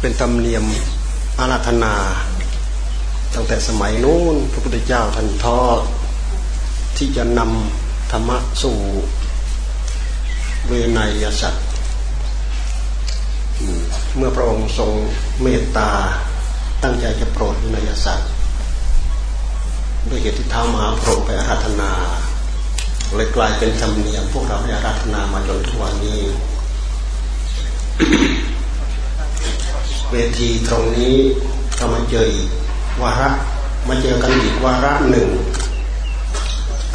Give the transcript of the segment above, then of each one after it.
เป็นธรรมเนียมอาราธนา ตั้งแต่สมัยนู้นพระพุทธเจ้าท่านทอด ที่จะนำธรรมะสู่เวนยสัตว์เมื่อพระองค์ทรงเมตตาตั้งใจจะโปรดเวนยสัตว์ด้วยเหตุที่เท้ามหาพรหมไปอาราธนาเลยกลายเป็นธรรมเนียมพวกเราได้อาราธนามาจนทุกวันนี้ เวทีตรงนี้เรามาเจออีกวาระมาเจอกันอีกวาระหนึ่ง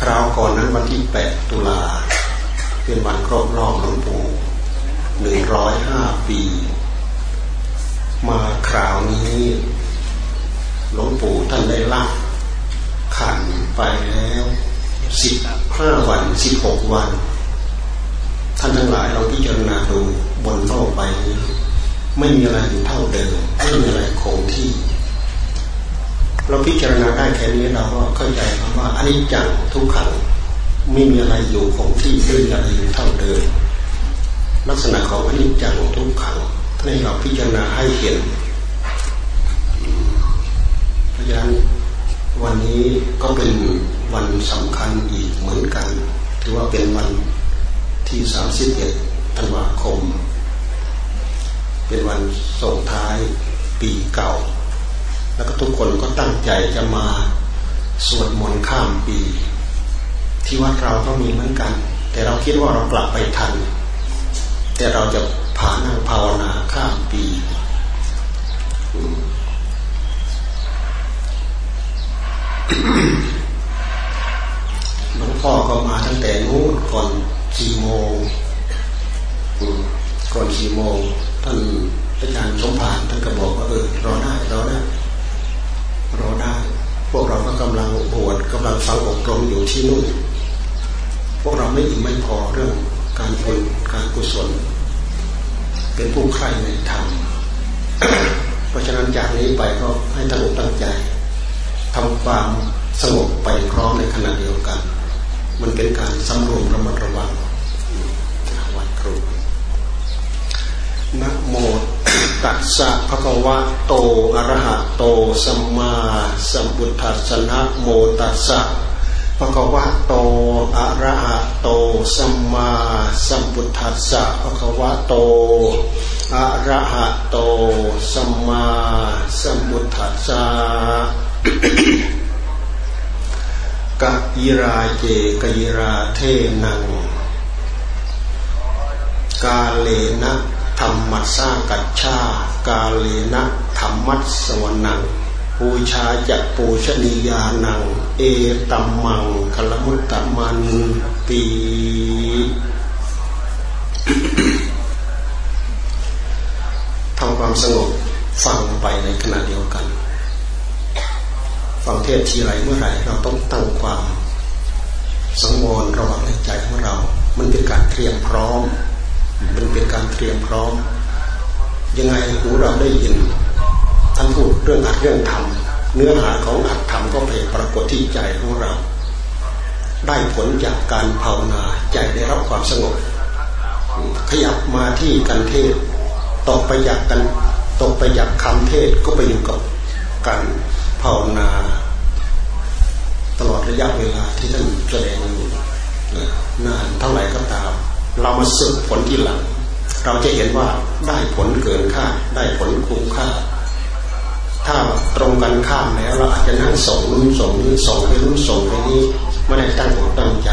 คราวก่อนนั้นวันที่แปดตุลา เป็นวันครบรอบหลวงปู่หนึ่งร้อยห้าปี มาคราวนี้หลวงปู่ท่านได้ละขันไปแล้วสิบห้าวันสิบหกวัน ท่านทั้งหลายเราพิจารณาดู บนโลกใบนี้ไม่มีอะไรอยู่เท่าเดิมไม่มีอะไรคงที่ เราพิจารณาได้แค่นี้เราก็เข้าใจว่าอันนี้จังทุกขังไม่มีอะไรอยู่คงที่ไม่มีอะไรอยู่เท่าเดิมลักษณะของอันนี้จังทุกขังท่านให้เราพิจารณาให้เห็นเพราะฉะนั้นวันนี้ก็เป็นวันสำคัญอีกเหมือนกัน ถือว่าเป็นวันที่สามสิบเอ็ดธันวาคม เป็นวันส่งท้ายปีเก่า แล้วก็ทุกคนก็ตั้งใจจะมาสวดมนต์ข้ามปี ที่วัดเราก็มีเหมือนกัน แต่เราคิดว่าเรากลับไปทัน แต่เราจะผ่านั่งภาวนาข้ามปีหลวงพ่อก็มาตั้งแต่นู้นก่อนสี่โมงก่อนสี่โมง ท่านอาจารย์สมภารท่านก็บอกว่าเออรอได้รอได้รอได้ พวกเราก็กำลังบวชกำลังฟังอบรมอยู่ที่นู่น พวกเราไม่อิ่มไม่พอเรื่องการบุญการกุศล เป็นผู้ใคร่ในธรรมเพราะฉะนั้นจากนี้ไปก็ให้ตั้งอกตั้งใจทำความสงบไปพร้อมในขณะเดียวกัน มันเป็นการสำรวมระมัดระวังวัดครู นะโมตัสสะภะคะวะโตอะระหะโตสัมมาสัมพุทธัสสะนะโมตัสสะภะคะวะโตอะระหะโตสัมมาสัมพุทธัสสะภะคะวะโตอะระหะโตสัมมาสัมพุทธัสสะกะยิราเจกยิราเทนังกาเลนะ ธรรมัสสากัจฉากาเลนะธรรมัสสวนังปูชาจะปูชนียานัง เอตัมมังคลมุตตมันปีทำความสงบฟังไปในขณะเดียวกัน ฟังเทศทีไรเมื่อไหร่เราต้องตั้งความสังวรระวังในใจของเรา มันเป็นการเตรียมพร้อม มันเป็นการเตรียมพร้อม ยังไงหูเราได้ยินท่านพูดเรื่องอัดเรื่องธรรมเนื้อหาของอัดธรรมก็ไปปรากฏที่ใจของเรา ได้ผลจากการภาวนาใจได้รับความสงบ ขยับมาที่การเทศตกไปจากกันตกไปจากคำเทศก็ไปอยู่กับการภาวนา ตลอดระยะเวลาที่ท่านแสดงอยู่นานเท่าไหร่ก็ตาม เรามาสึกผลที่หลัง เราจะเห็นว่าได้ผลเกินค่า ได้ผลคุ้มค่า ถ้าตรงกันข้ามแล้วเราอาจจะนั่งส่งนู้นส่งนี้ส่งไปนู้นส่งไปนี้ไม่ได้ตั้งอกตั้งใจ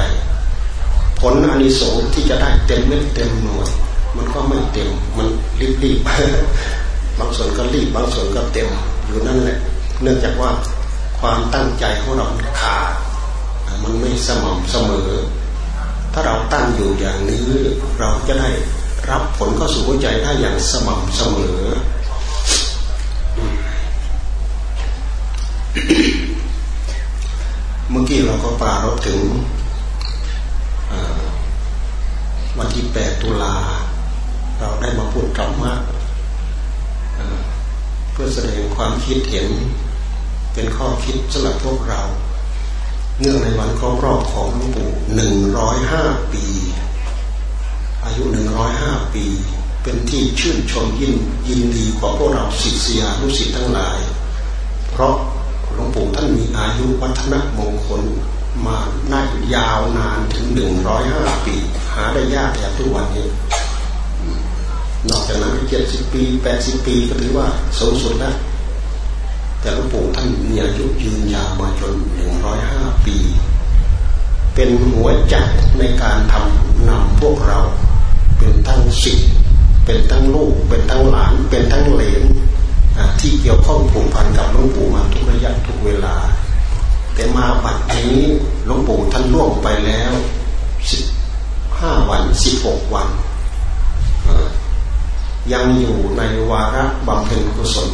ผลอานิสงส์ที่จะได้เต็มเม็ดเต็มหน่วย มันก็ไม่เต็มมันรีบรีบบางส่วนก็รีบบางส่วนก็เต็มอยู่นั่นแหละ เนื่องจากว่าความตั้งใจของเราขาดมันไม่สม่ำเสมอ ถ้าเราตั้งอยู่อย่างนี้ เราจะได้รับผลเข้าสู่หัวใจได้อย่างสม่ำเสมอ เมื่อกี้เราก็ปรารบถึงวันที่แปดตุลา เราได้มาพูดธรรมะเพื่อแสดงความคิดเห็น เป็นข้อคิดสำหรับพวกเรา เนื่องในวันครบรอบของหลวงปู่หนึ่งร้อยห้าปี อายุหนึ่งร้อยห้าปี เป็นที่ชื่นชมยินยินดีของพวกเราศิษยานุศิษย์ทั้งหลาย เพราะหลวงปู่ท่านมีอายุวัฒนมงคลมาน่ายาวนานถึงหนึ่งร้อยห้าปี หาได้ยากอย่ทุกวันนี้นอกจากนั้นเจ็ดสิบปีแปดสิบปีก็ถือว่าสูงสุดแล้ว แต่หลวงปู่ท่านมีอายุยืนยาวมาจนหนึ่งร้อยห้าปี เป็นหัวจักในการทำนำพวกเรา เป็นทั้งศิษย์เป็นทั้งลูก เป็นทั้งหลาน เป็นทั้งเหลนที่เกี่ยวข้องผูกพันกับหลวงปู่มาทุกระยะทุกเวลา แต่มาบัดนี้หลวงปู่ท่านล่วงไปแล้วสิบห้าวันสิบหกวัน ยังอยู่ในวาระบำเพ็ญกุศล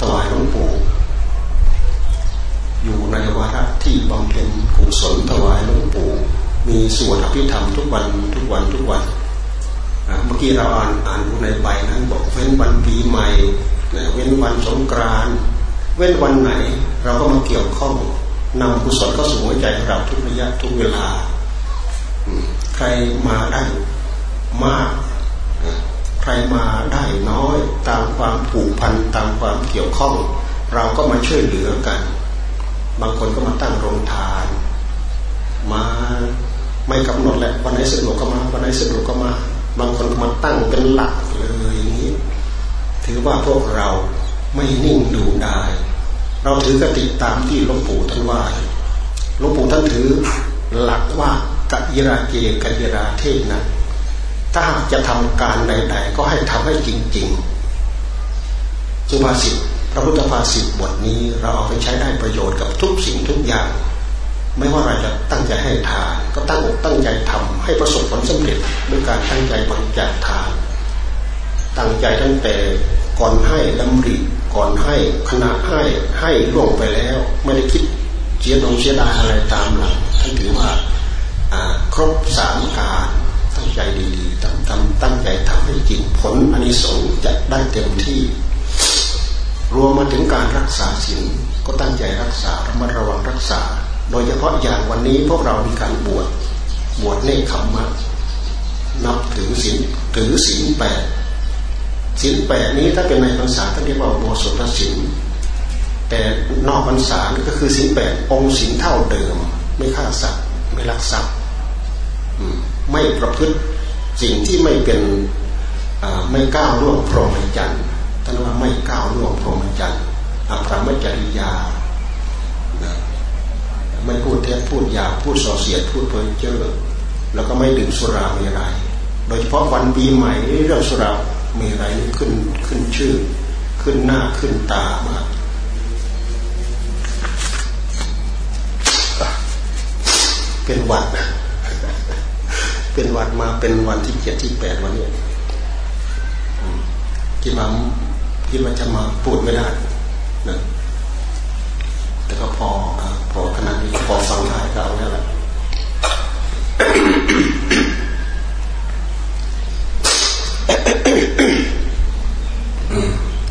ถวายหลวงปู่ อยู่ในวาระที่บำเพ็ญกุศลถวายหลวงปู่มีสวดอภิธรรมทุกวันทุกวันทุกวันเมื่อกี้เราอ่านอ่านในใบนั้นบอกเว้นวันปีใหม่เว้นวันสงกรานเว้นวันไหนเราก็มาเกี่ยวข้องนำกุศลเข้าสู่หัวใจเราทุกระยะทุกเวลาใครมาได้มาก ใครมาได้น้อยตามความผูกพันตามความเกี่ยวข้อง เราก็มาช่วยเหลือกัน บางคนก็มาตั้งโรงทาน มาไม่กำหนดแหละวันไหนสะดวกก็มาวันไหนสะดวกก็มา บางคนมาตั้งเป็นหลักเลยอย่างนี้ ถือว่าพวกเราไม่นิ่งดูได้ เราถือกติตามที่หลวงปู่ท่านว่าหลวงปู่ท่านถือหลักว่ากัยิราเกกัยิราเทนะถ้าหากจะทำการใด ๆ ก็ให้ทำให้จริงๆสุภาษิตพ ระพุทธภาษิตบทนี้เราเอาไปใช้ได้ประโยชน์กับทุกสิ่งทุกอย่าง ไม่ว่าเราจะตั้งใจให้ทาน ก็ตั้งอกตั้งใจทำให้ประสบผลสำเร็จด้วยการตั้งใจบริจาคทาน ตั้งใจตั้งแต่ก่อนให้ดำริก่อนให้ขณะให้ให้ล่วงไปแล้ว ไม่ได้คิดเสียดงเสียดายอะไรตามหลังท่านถือว่าครบสามการตั้งใจดีๆทำทำตั้งใจทำให้จริงผลอันนี้สงจะได้เต็มที่ รวมมาถึงการรักษาศีลก็ตั้งใจรักษาระมัดระวังรักษา โดยเฉพาะอย่างวันนี้พวกเรามีการบวชบวชเนคขมมะนับถือศีลถือศีลแปดศีลแปดนี้ถ้าเป็นในภาษาท่านเรียกว่าโมสถศีลแต่นอกภาษาก็คือศีลแปดองค์ศีลเท่าเดิม ไม่ฆ่าสัตว์ไม่ลักทรัพย์ไม่ประพฤติสิ่งที่ไม่เป็นไม่ก้าวล่วงพรหมจรรย์ ท่านว่าไม่ก้าวล่วงพรหมจรรย์อภรมจริยาไม่พูดเท็จพูดหยาพูดส่อเสียดพูดเพ้อเจ้อแล้วก็ไม่ดื่มสุราเมรัยโดยเฉพาะวันปีใหม่เรื่องสุรามรัยนี่ขึ้นขึ้นชื่อ ขึ้นหน้าขึ้นตามากเป็นวัดเป็นวัดมาเป็นวันที่เจ็ดที่แปดวันนี้คิดมา คิดว่าจะมาพูดไม่ได้นะแต่ก็พอพอขนาดนี้พอฟังได้ก็เอาแล้วแหละ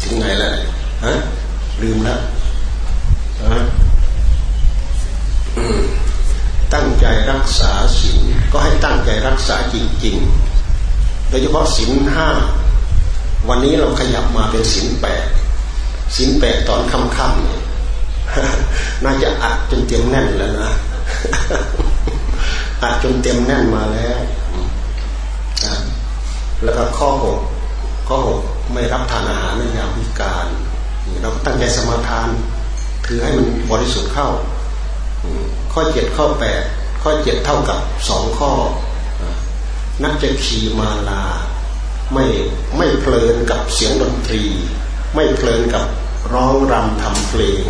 ถึงไงแล้วฮะลืมแล้วฮะตั้งใจรักษาศีลก็ให้ตั้งใจรักษาจริงๆ โดยเฉพาะศีลห้า วันนี้เราขยับมาเป็นศีลแปดศีลแปดตอนค่ำๆเนี่ยน่าจะอัดจนเต็มแน่นแล้วนะอัดจนเต็มแน่นมาแล้วแล้วก็ข้อหกข้อหกไม่รับทานอาหารในยามวิการเราตั้งใจสมาทาน ถือให้มันบริสุทธิ์เข้าข้อเจ็ดข้อแปดข้อเจ็ดเท่ากับสองข้อ นักจะขี่มาลา ไม่ไม่เพลินกับเสียงดนตรี ไม่เพลินกับร้องรำทำเพลง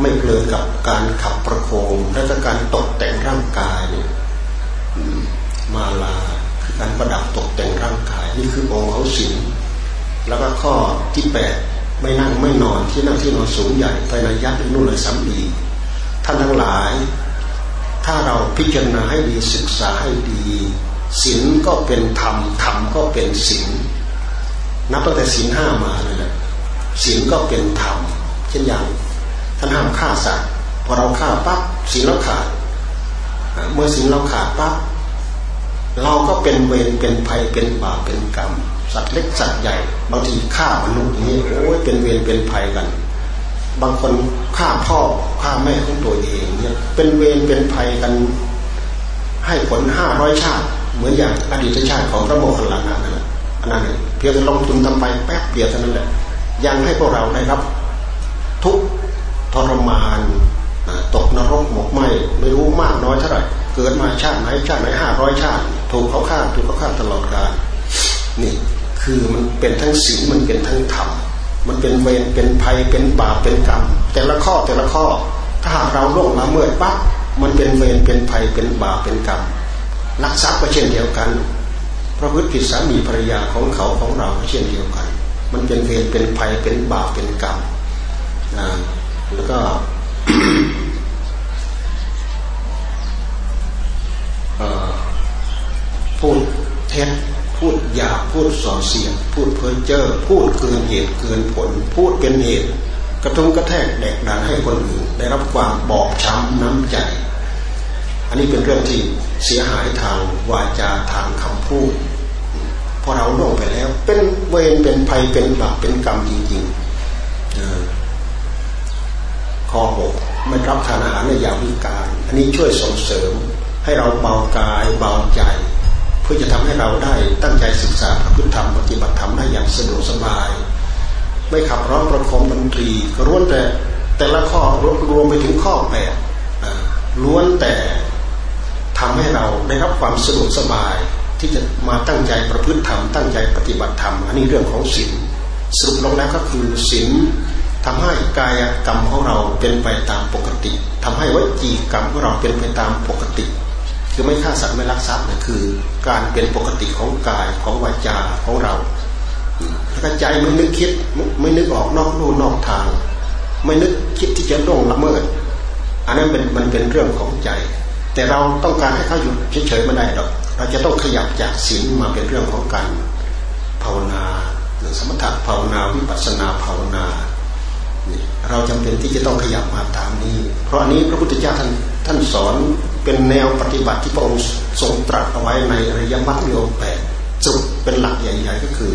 ไม่เพลินกับการขับประโคมและการตกแต่งร่างกายเนี่ยมาลาคือการประดับตกแต่งร่างกายนี่คือองค์เขาศีลแล้วก็ข้อที่แปดไม่นั่งไม่นอนที่นั่งที่นอนสูงใหญ่ไปในยัดนู่นเลยซ้ำอีกท่านทั้งหลาย ถ้าเราพิจารณาให้ดีศึกษาให้ดี ศีลก็เป็นธรรมธรรมก็เป็นศีลนับตั้งแต่ศีลห้ามาเลยแหละศีลก็เป็นธรรมเช่นอย่างท่านห้ามฆ่าสัตว์พอเราฆ่าปั๊บศีลเราขาดเมื่อศีลเราขาดปั๊บเราก็เป็นเวรเป็นภัยเป็นบาปเป็นกรรม สัตว์เล็กสัตว์ใหญ่บางทีฆ่ามนุษย์นี้โอ้ยเป็นเวรเป็นภัยกัน บางคนฆ่าพ่อฆ่าแม่ของตัวเองเนี่ยเป็นเวรเป็นภัยกัน ให้ผลห้าร้อยชาติ เหมือนอย่างอดีตชาติของพระโมคคัลลานะนั่นแหละอันนั้นเพียงลงทุนทำไปแป๊บเดียวเท่านั้นแหละยังให้พวกเราได้รับ ทุกทรมานตกนรกหมกไหมไม่รู้มากน้อยเท่าไหร่เกิดมาชาติไหนชาติไหนห้าร้อยชาติถูกเขาฆ่าถูกเขาฆ่าตลอดกาลนี่คือมันเป็นทั้งศีลมันเป็นทั้งธรรมมันเป็นเวรเป็นภัยเป็นบาปเป็นกรรม แต่ละข้อแต่ละข้อ ถ้าหากเราล่วงละเมิดปั๊บมันเป็นเวรเป็นภัยเป็นบาปเป็นกรรม ลักทรัพย์ก็เช่นเดียวกันพระพฤติผิดสามีภรรยาของเขาของเราก็เช่นเดียวกัน มันเป็นเวรเป็นภัยเป็นบาปเป็นกรรมนะแล้วก็พูดเท็จพูดหยาพูดส่อเสียง พูดเพ้อเจ้อพูดเกินเหตุเกินผล พูดเป็นเหตุกระทุ้งกระแทกแดกดันให้คนอื่น ได้รับความบอบช้ำน้ำใจ อันนี้เป็นเรื่องที่เสียหายทางวาจาทางคำพูดพอเราล่วงไปแล้ว เป็นเวรเป็นภัยเป็นบาปเป็นกรรมจริงๆข้อหกไม่รับทานอาหารในยามวิการ อันนี้ช่วยส่งเสริมให้เราเบากายเบาใจ เพื่อจะทำให้เราได้ตั้งใจศึกษาพระพุทธธรรมปฏิบัติธรรมได้อย่างสะดวกสบาย ไม่ขับร้องประคมดนตรีก็ล้วนแต่แต่ละข้อรวมไปถึงข้อแปดล้วนแต่ ทำให้เราได้รับความสะดวกสบายที่จะมาตั้งใจประพฤติธรรมตั้งใจปฏิบัติธรรมอันนี้เรื่องของศีลสรุปลงแล้วก็คือศีลทำให้กายกรรมของเราเป็นไปตามปกติทำให้วจีกรรมของเราเป็นไปตามปกติ คือไม่ฆ่าสัตว์ไม่ลักทรัพย์นี่คือ การเป็นปกติของกายของวาจาของเราถ้าใจไม่นึกคิดไม่นึกออกนอกลู่นอกทาง ไม่นึกคิดที่จะล่วงละเมิด อันนั้นเป็นมันเป็นเรื่องของใจ แต่เราต้องการให้เขาหยุดเฉยๆไม่ได้หรอก เราจะต้องขยับจากศีลมาเป็นเรื่องของการภาวนาหรือสมถะภาวนาวิปัสสนาภาวนาเราจำเป็นที่จะต้องขยับมาตามนี้ เพราะอันนี้พระพุทธเจ้าท่านท่านสอนเป็นแนวปฏิบัติที่พระองค์ทรงตรัสเอาไว้ในอริยมรรคมแปดสรุปเป็นหลักใหญ่ ๆ ก็คือ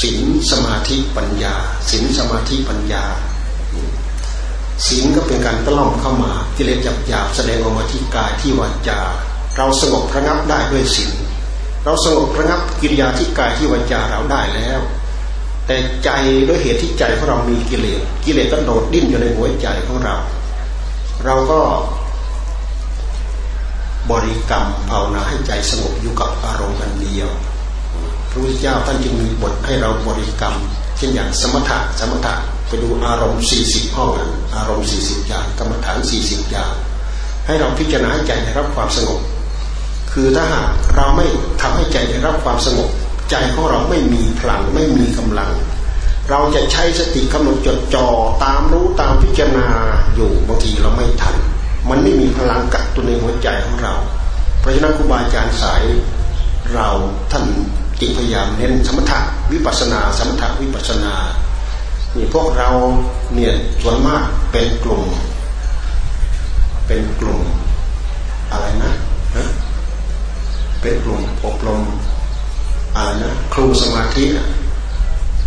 ศีลสมาธิปัญญาศีลสมาธิปัญญา ศีลก็เป็นการตล่อมเข้ามากิเลสหยาบๆแสดงออกมาที่กายที่วาจา เราสงบระงับได้ด้วยศีลเราสงบระงับกิริยาที่กายที่วาจาเราได้แล้ว แต่ใจด้วยเหตุที่ใจของเรามีกิเลสกิเลสก็โดดดิ้นอยู่ในหัวใจของเรา เราก็บริกรรมภาวนาให้ใจสงบอยู่กับอารมณ์อันเดียวพระพุทธเจ้าท่านจึงมีบทให้เราบริกรรม เช่นอย่างสมถะสมถะ ไปดูอารมณ์40ห้องอารมณ์40อย่างกรรมฐาน40อย่าง ให้เราพิจารณาให้ใจได้รับความสงบ คือถ้าหากเราไม่ทำให้ใจได้รับความสงบ ใจของเราไม่มีพลังไม่มีกำลัง เราจะใช้สติกำหนดจดจ่อตามรู้ตามพิจารณาอยู่บางทีเราไม่ทัน มันไม่มีพลังกักตัวในหัวใจของเรา เพราะฉะนั้นครูบาอาจารย์สายเราท่านจึงพยายามเน้นสมถะวิปัสนาสมถะวิปัสนา นี่พวกเราเนี่ยส่วนมากเป็นกลุ่ม เป็นกลุ่มอะไรนะฮะเป็นกลุ่มอบรมอะไรนะครูสมาธิ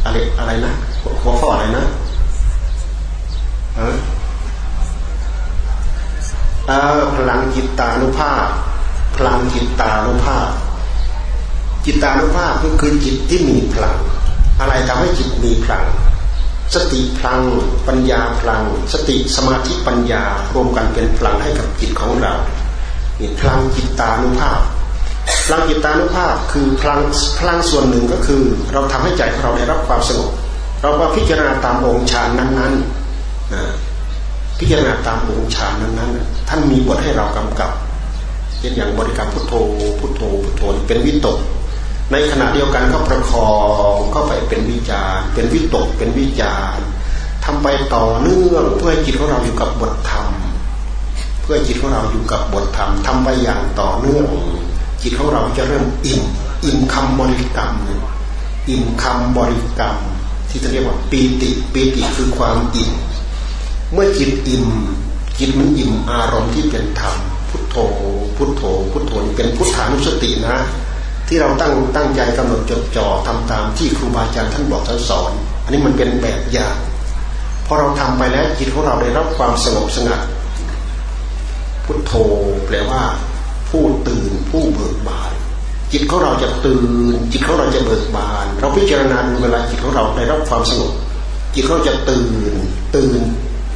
อะไรอะไรนะหัวข้ออะไรนะฮะพลังจิตตานุภาพพลังจิตตานุภาพ จิตตานุภาพก็คือจิตที่มีพลัง อะไรทำให้จิตมีพลัง สติพลัง ปัญญาพลัง สติสมาธิปัญญารวมกันเป็นพลังให้กับจิตของเรานี่พลังจิตตานุภาพพลังจิตตานุภาพคือพลังพลังส่วนหนึ่งก็คือ เราทำให้ใจของเราได้รับความสงบเราก็พิจารณาตามองค์ฌานนั้นๆนะพิจารณาตามองค์ฌานนั้นๆ ท่านมีบทให้เรากำกับเช่นอย่างบริกรรมพุทโธพุทโธพุทโธเป็นวิตก ในขณะเดียวกันก็ประคองเข้าไปเป็นวิจารเป็นวิตกเป็นวิจารทำไปต่อเนื่องเพื่อจิตของเราอยู่กับบทธรรม เพื่อจิตของเราอยู่กับบทธรรมทำไปอย่างต่อเนื่อง จิตของเราจะเริ่มอิ่มอิ่มคำบริกรรม อิ่มคำบริกรรม ที่เรียกว่าปีติปีติคือความอิ่มเมื่อจิตอิ่มจิตมันอิ่มอารมณ์ที่เป็นธรรมพุทโธพุทโธพุทโธเป็นพุทธานุสตินะ ที่เราตั้งตั้งใจกำหนดจดจ่อทำตามที่ครูบาอาจารย์ท่านบอกท่านสอน อันนี้มันเป็นแบบอย่างพอเราทำไปแล้วจิตของเราได้รับความสงบสงัด พุทโธแปลว่า ผู้ตื่นผู้เบิกบาน จิตของเราจะตื่น จิตของเราจะเบิกบาน เราพิจารณาดูเวลาจิตของเราได้รับความสงบจิตของเราจะตื่น ตื่น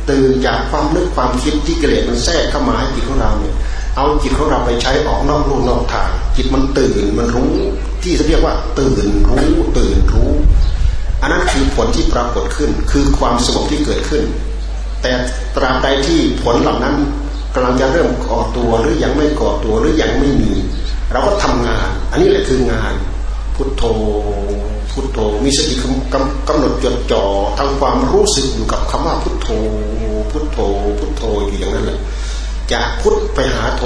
ตื่นจากความนึกความคิดที่เกลียดมันแทรกเข้ามาให้จิตของเราเนี่ยเอาจิตของเราไปใช้ออกนอกลู่นอกทาง จิตมันตื่นมันรู้ที่เรียกว่า ตื่นรู้ตื่นรู้ อันนั้นคือผลที่ปรากฏขึ้น คือความสงบที่เกิดขึ้น แต่ตราบใดที่ผลเหล่านั้นกำลังจะเริ่มก่อตัวหรือยังไม่ก่อตัวหรือยังไม่มี เราก็ทำงาน อันนี้แหละคืองาน พุทโธพุทโธมีสติกำกำหนดจดจ่อทำความรู้สึกอยู่กับคำว่าพุทโธพุทโธพุทโธอยู่อย่างนั้นแหละ จากพุทธไปหาโธ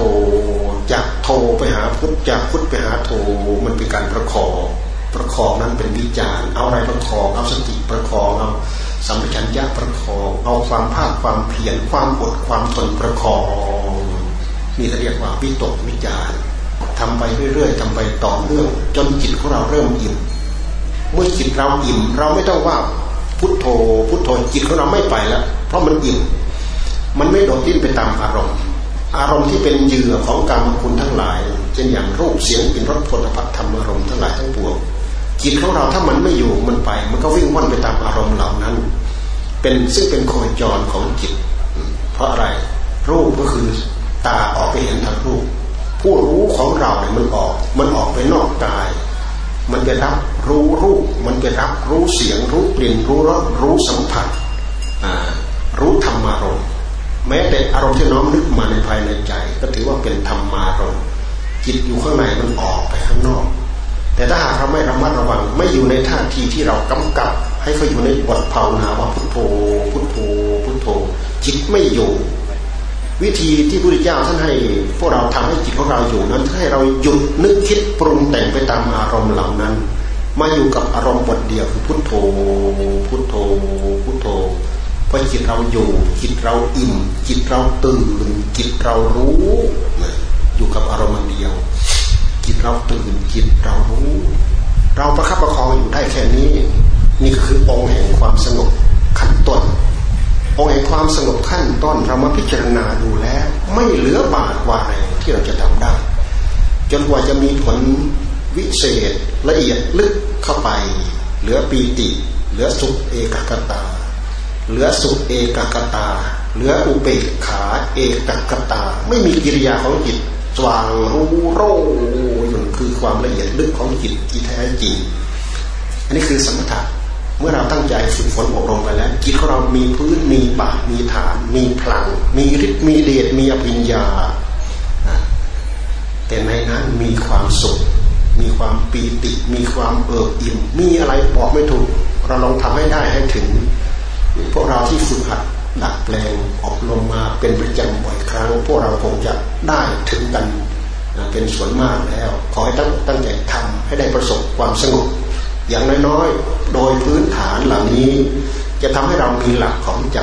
จากโธไปหาพุทธจากพุทธไปหาโธมันเป็นการประคองประคองนั้นเป็นวิจารเอาอะไรประคองเอาสติประคองเอาสัมปชัญญะประคองเอาความภาคความเพียรความอดความทนประคองนี่เรียกว่าวิตกวิจารทำไปเรื่อยๆทำไปต่อเนื่องจนจิตของเราเริ่มอิ่มเมื่อจิตเราอิ่ม เราไม่ต้องว่าพุทโธพุทโธจิตของเราไม่ไปแล้วเพราะมันอิ่มมันไม่โดดดิ้นไปตามอารมณ์ อารมณ์ที่เป็นเหยื่อของกรรมคุณทั้งหลายเช่นอย่างรูปเสียงกลิ่นรสผลิภัณฑ์ธรรมอารมณ์ทั้งหลายทั้งปวงจิตของเราถ้ามันไม่อยู่มันไป มันก็วิ่งว่อนไปตามอารมณ์เหล่านั้น เป็นซึ่งเป็นโคจรของจิต เพราะอะไรรูปก็คือตาออกไปเห็นทางรูป ผู้รู้ของเราเนี่ยมันออก มันออกไปนอกกาย มันไปรับรู้รูป มันไปรับรู้เสียง รู้กลิ่นรู้รสรู้สัมผัสรู้ธรรมารมณ์ แม้แต่อารมณ์ที่น้อมนึกมาในภายในใจ ก็ถือว่าเป็นธรรมารมณ์จิตอยู่ข้างในมันออกไปข้างนอก แต่ถ้าหากเราไม่ระมัดระวังไม่อยู่ในท่าทีที่เรากำกับ ให้เขาอยู่ในบทภาวนาว่าพุทโธ พุทโธ พุทโธ จิตไม่อยู่ วิธีที่พระพุทธเจ้าท่านให้ พวกเราทำให้จิตของเราอยู่นั้นให้เราหยุดนึกคิดปรุงแต่งไปตามอารมณ์เหล่านั้น มาอยู่กับอารมณ์บทเดียวคือพุทโธ พุทโธ พุทโธ พอจิตเราอยู่ จิตเราอิ่ม จิตเราตื่น จิตเรารู้อยู่กับอารมณ์เดียว จิตเราตื่น จิตเรารู้ เราประคับประคองอยู่ได้แค่นี้ นี่ก็คือองค์แห่งความสงบขั้นต้นองค์แห่งความสงบขั้นต้นเรามาพิจารณาดูแล้ว ไม่เหลือบาดว่าอะไรที่เราจะทำได้ จนกว่าจะมีผลวิเศษละเอียดลึกเข้าไป เหลือปีติ เหลือสุขเอกกตา เหลือสุเอกกตา เหลืออุเบกขาเอกกตา ไม่มีกิริยาของจิตสว่างรู้โร่อยู่คือความละเอียดลึกของจิตที่แท้จริง อันนี้คือสมถะเมื่อเราตั้งใจฝึกฝนอบรมไปแล้ว จิตของเรามีพื้นมีบาทมีฐาน มีพลัง มีฤทธิ์มีเดชมีอภิญญาแต่ในนั้นมีความสุข มีความปีติ มีความเอิบอิ่ม มีอะไรบอกไม่ถูก เราลองทำให้ได้ให้ถึง พวกเราที่ฝึกหัดดัดแปลงอบรมมาเป็นประจำบ่อยครั้ง พวกเราคงจะได้ถึงกันเป็นส่วนมากแล้ว ขอให้ตั้งตั้งใจทำให้ได้ประสบความสงบอย่างน้อยๆ โดยพื้นฐานเหล่านี้ จะทำให้เรามีหลักของใจ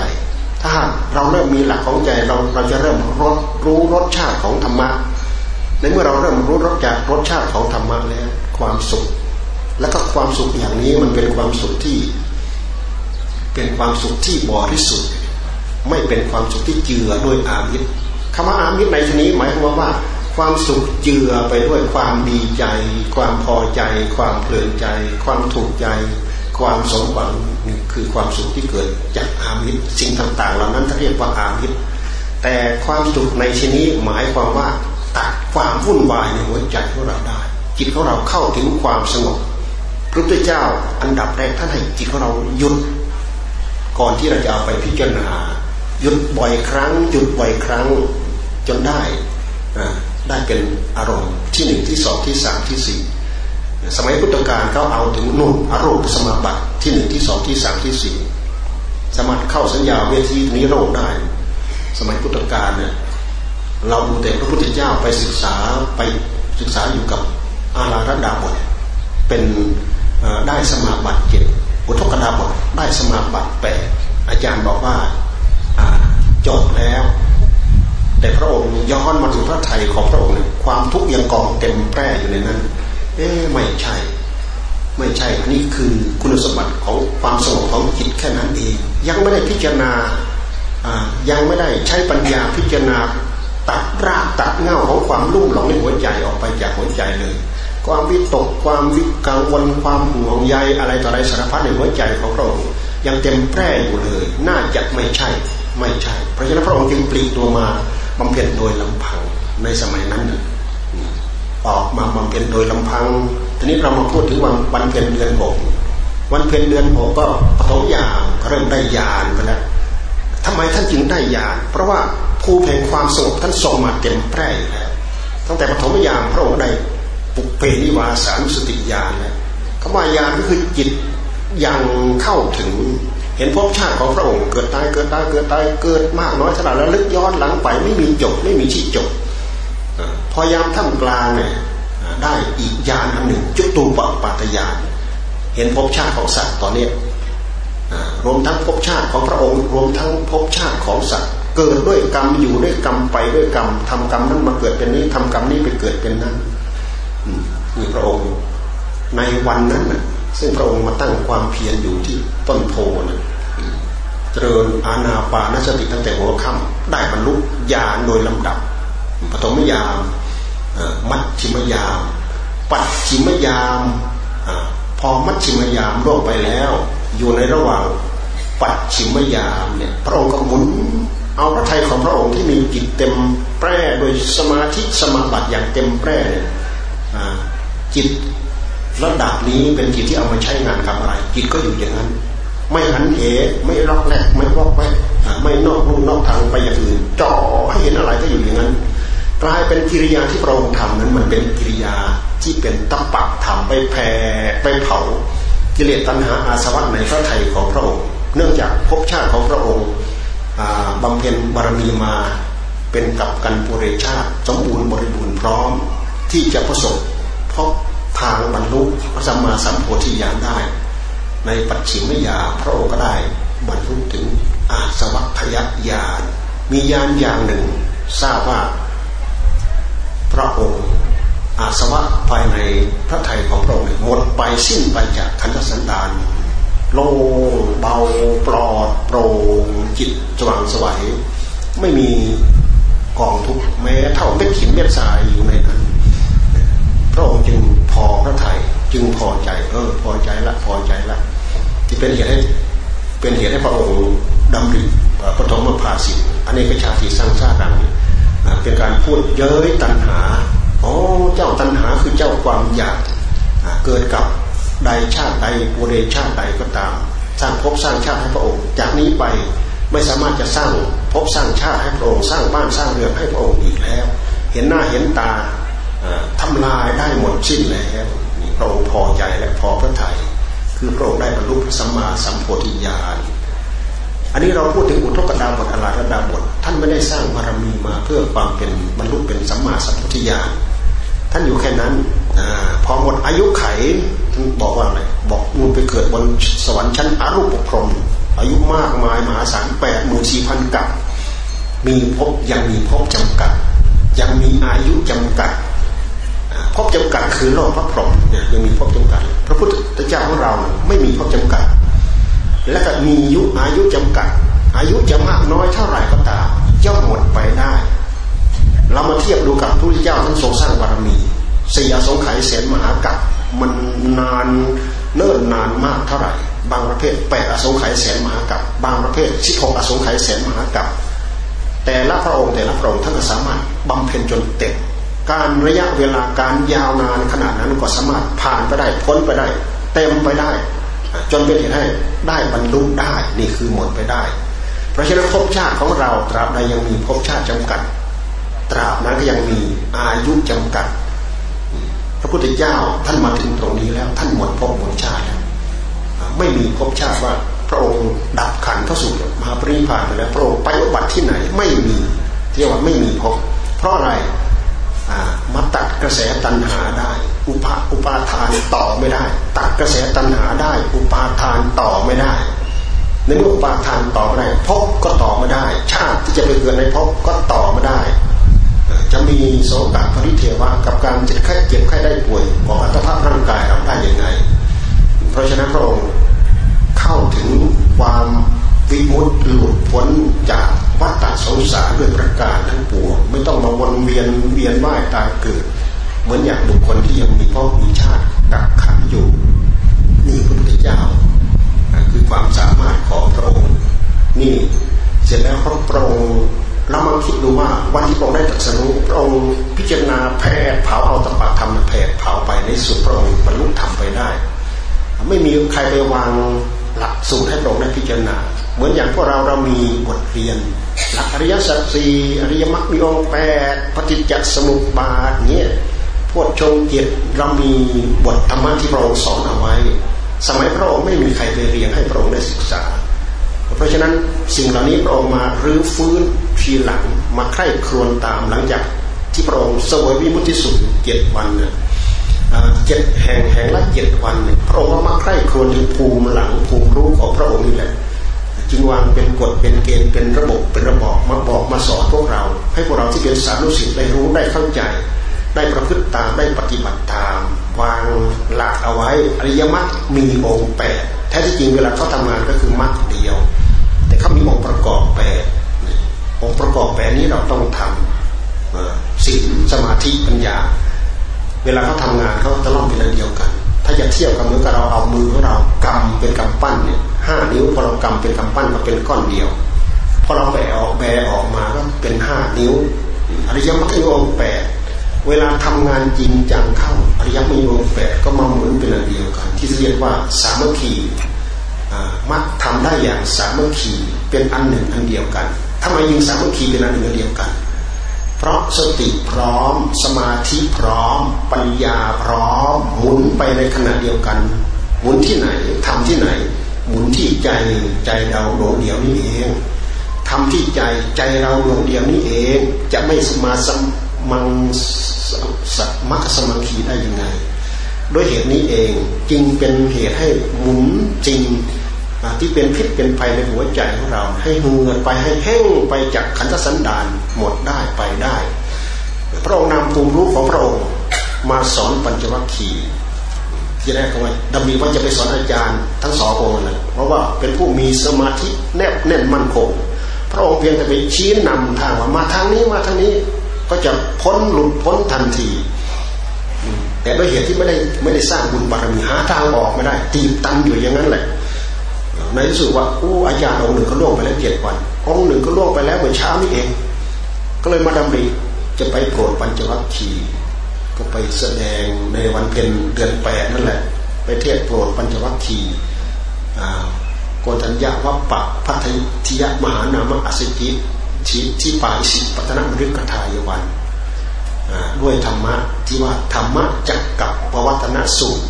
ถ้าเราเริ่มมีหลักของใจเราเราจะเริ่มรสรู้รสชาติของธรรมะ ในเมื่อเราเริ่มรู้รสจากรสชาติของธรรมะแล้ว ความสุข และก็ความสุขอย่างนี้มันเป็นความสุขที่ เป็นความสุขที่บริสุทธิ์ไม่เป็นความสุขที่เจือด้วยอามิตรคำว่าอามิตรในที่นี้หมายความว่า ความสุขเจือไปด้วยความดีใจ ความพอใจ ความเพลินใจ ความถูกใจ ความสมหวังคือความสุขที่เกิดจากอามิตรสิ่งต่างๆ เหล่านั้นเรียกว่าอามิตรแต่ความสุขในชนี้หมายความว่าตัดความวุ่นวายในหัวใจของเราได้ จิตของเราเข้าถึงความสงบพระพุทธเจ้าอันดับแรกท่านให้จิตของเราหยุด ก่อนที่เราจะเอาไปพิจารณาหยุดบ่อยครั้งหยุดบ่อยครั้งจนได้ได้เป็นอารมณ์ที่หนึ่งที่สองที่สามที่สี่สมัยพุทธกาลเขาเอาถึงนุ่นอารมณ์สมาบัติที่หนึ่งที่สองที่สามที่สี่สามารถเข้าสัญญาเวทีนี้โรคได้ สมัยพุทธกาลเนี่ยเราดูแต่พระพุทธเจ้าไปศึกษาไปศึกษาอยู่กับอาราธดาบทเป็นได้สมาบัติเจ็ด อุทกดาบทได้สมาบัติแปดอาจารย์บอกว่าจบแล้ว แต่พระองค์ย้อนมาถึงพระไทยของพระองค์ความทุกข์ยังกองเต็มแปร่อยู่ในนั้น เอ๊ไม่ใช่ ไม่ใช่อันนี้คือคุณสมบัติของความสงบของจิตแค่นั้นเอง ยังไม่ได้พิจารณายังไม่ได้ใช้ปัญญาพิจารณาตัดรากตัดเงาของความรุ่มหลงในหัวใจออกไปจากหัวใจเลย ความวิตกความวิกังวลความห่วงใยอะไรต่ออะไรสารพัดในหัวใจของเรายังเต็มแพร่อยู่เลย น่าจะไม่ใช่ไม่ใช่ เพราะฉะนั้นพระองค์จึงปลีกตัวมาบำเพ็ญโดยลำพังในสมัยนั้นออกมาบำเพ็ญโดยลำพัง ทีนี้เรามาพูดถึงวันวันเพ็ญเดือนหกวันเพ็ญเดือนหกก็ปฐมยามเริ่มได้ยานไปแล้วทำไมท่านจึงได้ยาน เพราะว่าภูแห่งความสงบท่านทรงมาเต็มแพร่แล้วตั้งแต่ปฐมยามพระองค์ได้ ปุกเพนิวาสานุสติญาณแล้วคำว่ายานก็คือจิตยังเข้าถึงเห็นภพชาติของพระองค์เกิดตายเกิดตายเกิดตายเกิดมากน้อยเท่าไหร่แล้วลึกย้อนหลังไปไม่มีจบไม่มีที่จบพอยามท่ามกลางเนี่ยได้อีกญาณอันหนึ่งจุตูปปัตยานเห็นภพชาติของสัตว์ตอนนี้รวมทั้งภพชาติของพระองค์ รวมทั้งภพชาติของสัตว์ เกิดด้วยกรรมอยู่ด้วยกรรมไปด้วยกรรมทำกรรมนั้นมาเกิดเป็นนี้ทำกรรมนี้ไปเกิดเป็นนั้น นี่พระองค์ในวันนั้นน่ะซึ่งพระองค์มาตั้งความเพียรอยู่ที่ต้นโพนะเจริญอาณาปานสติตั้งแต่หัวค่ำได้บรรลุญาณโดยลำดับปฐมยามมัชชิมยาม ปัจฉิมยามพอมัชชิมยามล่วงไปแล้ว อยู่ในระหว่างปัจฉิมยามเนี่ยพระองค์ก็หมุนเอาพระทัยของพระองค์ที่มีจิตเต็มแปร่โดยสมาธิสมาบัติอย่างเต็มแปร่เนี่ย จิตระดับนี้เป็นจิตที่เอามาใช้งานกับอะไร จิตก็อยู่อย่างนั้น ไม่หันเหไม่รอกแรกไม่วอกแวกไม่นอกลู่นอกทางไปอย่างอื่นจ่อให้เห็นอะไรก็อยู่อย่างนั้น กลายเป็นกิริยาที่พระองค์ทำนั้นมันเป็นกิริยาที่เป็นตัปักทำไปแผ่ไปเผากิเลสตัณหาอาสวะในพระไทยของพระองค์ เนื่องจากภพชาติของพระองค์บำเพ็ญบารมีมาเป็นกับกันปุเรชาติ สมบูรณ์บริบูรณ์พร้อมที่จะประสบ พบทางบรรลุพระสัมมาสัมโพธิญาณได้ ในปัจฉิมยาพระองค์ก็ได้บรรลุถึงอาสวัคยญาณมีญาณอย่างหนึ่ง ทราบว่า พระองค์อาสวะภายในพระไทยของพระองค์หมดไปสิ้นไปจากขันธสันดานโล่งเบาปลอดโปร่งจิตสว่างสวัยไม่มีกองทุกแม้เท่าเม็ดหินเม็ดทรายอยู่ในนั้น ระองค์จึงพอพระไทยจึงพอใจเออพอใจละ พอใจละที่เป็นเหตุให้เป็นเหตุให้พระองค์ดำริปฐมภาสิอันนี้ก็ชาติสร้างชาติดังเป็นการพูดเย้ยตัณหาอ๋อเจ้าตัณหาคือเจ้าความอยากเกิดกับใดชาติใดปุเรชาติใดก็ตาม สร้างภพสร้างชาติให้พระองค์ จากนี้ไปไม่สามารถจะสร้างภพสร้างชาติให้พระองค์สร้างบ้านสร้างเรือนให้พระองค์อีกแล้ว เห็นหน้าเห็นตา ทำลายได้หมดสิ้นแล้วพระองค์พอใจและพอพระทยัยคือพระองค์ได้บรรลุพระสัมมาสัมโพธิญาณอันนี้เราพูดถึงอุทกดาบทอลาระดาบทท่านไม่ได้สร้างบารมีมาเพื่อความเป็นบรรลุเป็นสัมมาสัมโพธิญาณท่านอยู่แค่นั้นอพอหมดอายุไขท่านบอกว่าอะไรบอกมูลไปเกิดบนสวรรค์ชั้นอรูปพรหมอายุมากมายมหาศาลแปดหมื่นสี่พันกับ มีพบยังมีพบจำกัด ยังมีอายุจำกัด พบจำกัดคือโลกพระพรหมเนี่ยยังมีพบจำกัด พระพุทธเจ้าของเราไม่มีพบจำกัด และก็มีอายุอายุจำกัด อายุจะมากน้อยเท่าไหร่ก็ตามย่อมหมดไปได้ เรามาเทียบดูกับพระพุทธเจ้าท่านทรงสร้างบารมีสี่อสงไขยแสนมหากัปมันนานเนิ่นนานมากเท่าไหร่ บางประเภทแปดอสงไขยแสนมหากัปบางประเภทสิบหกอสงไขยแสนมหากัปแต่ละพระองค์แต่ละพระองค์ท่านก็สามารถบำเพ็ญจนเต็ม การระยะเวลาการยาวนานขนาดนั้นก็สามารถผ่านไปได้พ้นไปได้ เต็มไปได้ จนเป็นเหตุให้ได้บรรลุได้นี่คือหมดไปได้ เพราะฉะนั้นภพชาติของเราตราบใดยังมีภพชาติจำกัด ตราบนั้นก็ยังมีอายุจำกัด พระพุทธเจ้าท่านมาถึงตรงนี้แล้วท่านหมดภพหมดชาติแล้วไม่มีภพชาติว่าพระองค์ดับขันเข้าสู่มหาปรินิพานไปแล้วพระองค์ไปอุบัติที่ไหนไม่มีเรียกว่าไม่มีภพเพราะอะไร มาตัดกระแสตัณหาได้ อุปาอุปาทานต่อไม่ได้ ตัดกระแสตัณหาได้ อุปาทานต่อไม่ได้ในเมื่ออุปาทานต่อไม่ได้พบก็ต่อไม่ได้ ชาติที่จะไปเกิดในพบก็ต่อไม่ได้ จะมีโสกปริเทวะกับการเจ็บไข้เจ็บไข้ได้ป่วยของอัตภาพร่างกายเราได้ยังไง เพราะฉะนั้นพระองค์เข้าถึงความวิมุตติหลุดพ้นจากวัฏสงสารด้วยประการทั้งปวง ไม่ต้องมาวนเวียนเวียนว่ายตายเกิด เหมือนอย่างบุคคลที่ยังมีพ่อมีชาติกักขังอยู่ นี่พระพุทธเจ้าคือความสามารถของพระองค์นี่เสร็จแล้วพระองค์เรามาคิดดูว่าวันที่พระองค์ได้ตรัสรู้พระองค์พิจารณาแผดเผาเอาตปะธรรมแผดเผาไปในสุดพระองค์บรรลุธรรมไปได้ ไม่มีใครไปวางหลักสูตรให้พระองค์ได้พิจารณา เหมือนอย่างพวกเราเรามีบทเรียน หลักอริยสัจสี่อริยมรรคมีองค์แปดปฏิจจสมุปบาทเนี่ยพวกชงเจ็ดเรามีบทธรรมะที่พระองค์สอนเอาไว้ สมัยพระองค์ไม่มีใครไปเรียนให้พระองค์ได้ศึกษา เพราะฉะนั้นสิ่งเหล่านี้พระองค์มารื้อฟื้นทีหลังมาใคร่ครวญตามหลังจากที่พระองค์เสวยวิมุติสุขเจ็ดวันเนี่ยเจ็ดแห่งแห่งละเจ็ดวันเนี่ยพระองค์มาใคร่ครวญถึงภูมิหลังภูมิรู้ของพระองค์นี่แหละ จึงวางเป็นกฎเป็นเกณฑ์เป็นระบบเป็นระบอบมาบอกมาสอนพวกเรา ให้พวกเราที่เป็นสารุสิทธิ์ได้รู้ได้เข้าใจ ได้ประพฤติตามได้ปฏิบัติตาม วางหลักเอาไว้อริยมรรคมีองค์แปดแท้ที่จริงเวลาเขาทำงานก็คือมรรคเดียว แต่เขามีองค์ประกอบแปดองค์ประกอบแปดนี้เราต้องทำศีลสมาธิปัญญา เวลาเขาทางานเขาจะล่องเป็นอันเดียวกัน ถ้าจะเทียบกับเมื่อเราเอามือของเรากำเป็นกำปั้นเนี่ย ห้านิ้วพอเรากำเป็นกำปั้นก็เป็นก้อนเดียวพอเราแบะออกแบะออกมาก็เป็นห้านิ้วอริยมรรคมีองแปดเวลาทำงานจริงจังเข้าอริยมรรคมีองแปดก็มาเหมือนเป็นอันเดียวกัน ที่เรียกว่าสามัคคีมักทำได้อย่างสามัคคีเป็นอันหนึ่งอันเดียวกันทำไมยิงสามัคคีเป็นอันหนึ่งอันเดียวกัน เพราะสติพร้อม สมาธิพร้อม ปัญญาพร้อมหมุนไปในขณะเดียวกันหมุนที่ไหนทำที่ไหน หมุนที่ใจใจเราดวงเดียวนี้เองทำที่ใจใจเราดวงเดียวนี้เอง จะไม่สมาสมังสัมัคสมังคีได้ยังไงด้วยเหตุนี้เองจึงเป็นเหตุให้หมุนจริงที่เป็นพิษเป็นภัยในหัวใจของเรา ให้เหือดไปให้แห้งไปจากขันธสันดานหมดได้ไปได้ พระองค์นำภูมิรู้ของพระองค์มาสอนปัญจวัคคีย์ ที่แรกเขาว่าดำมีว่าจะไปสอนอาจารย์ทั้งสององค์เลยเพราะว่าเป็นผู้มีสมาธิแนบแน่นมั่นคง พระองค์เพียงแต่ไปชี้นำทางว่ามาทางนี้มาทางนี้ก็จะพ้นหลุดพ้นทันที แต่ด้วยเหตุที่ไม่ได้ไม่ได้สร้างบุญบารมีหาทางออกไม่ได้ ตีตันอยู่อย่างนั้นแหละ ในที่สุดว่าอู้อาจารย์องค์หนึ่งก็ล่วงไปแล้วเจ็ดวันองค์หนึ่งก็ล่วงไปแล้วเมื่อเช้านี้เอง ก็เลยมาดำริจะไปโปรดปัญจวัคคีย์ ก็ไปแสดงในวันเพ็ญเดือนแปดนั่นแหละ ไปเทศโปรดปัญจวัคคีโกตัญญาวัปปะพัทธิยมหานามอัสจิที่ที่ป่าสิปัตนมฤกทายวันด้วยธรรมะที่ว่าธรรมะจักกับปวัตนสูตร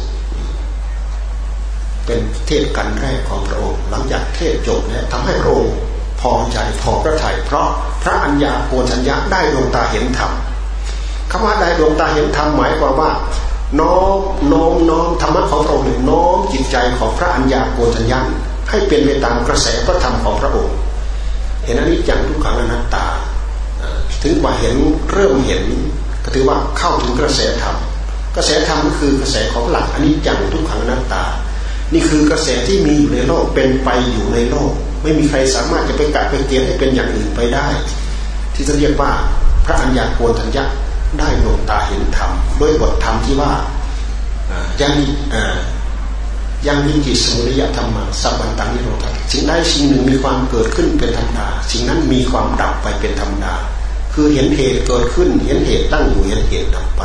เป็นเทศกันแรกของพระองค์หลังจากเทศจบเนี่ยทำให้พระองค์พอใจพอพระทัยเพราะพระอัญญาโกณัญญาได้ดวงตาเห็นธรรม คำว่าได้ดวงตาเห็นธรรมหมายความว่าน้อมน้อมน้อมธรรมะของพระองค์น้อมจิตใจของพระอัญญาโกณัญญาให้เป็นไปตามกระแสพระธรรมของพระองค์ เห็นอันนี้จังทุกขังอนัตตา ถึงว่าเห็นเริ่มเห็นก็ถือว่าเข้าถึงกระแสธรรม กระแสธรรมก็คือกระแสของหลักอันนี้จังทุกขังอนัตตา นี่คือกระแสที่มีอยู่ในโลกเป็นไปอยู่ในโลก ไม่มีใครสามารถจะไปกัดไปเกลียให้เป็นอย่างอื่นไปได้ ที่จะเรียกว่าพระอัญญาโกณทัญญะ ได้ดวงตาเห็นธรรมด้วยบทธรรมที่ว่ายังมียังมีจิตสมุริยธรรมสัพพันตังนิโรธสิ่งใดสิ่งหนึ่งมีความเกิดขึ้นเป็นธรรมดา สิ่งนั้นมีความดับไปเป็นธรรมดา คือเห็นเหตุเกิดขึ้น เห็นเหตุตั้งอยู่เห็นเหตุดับไป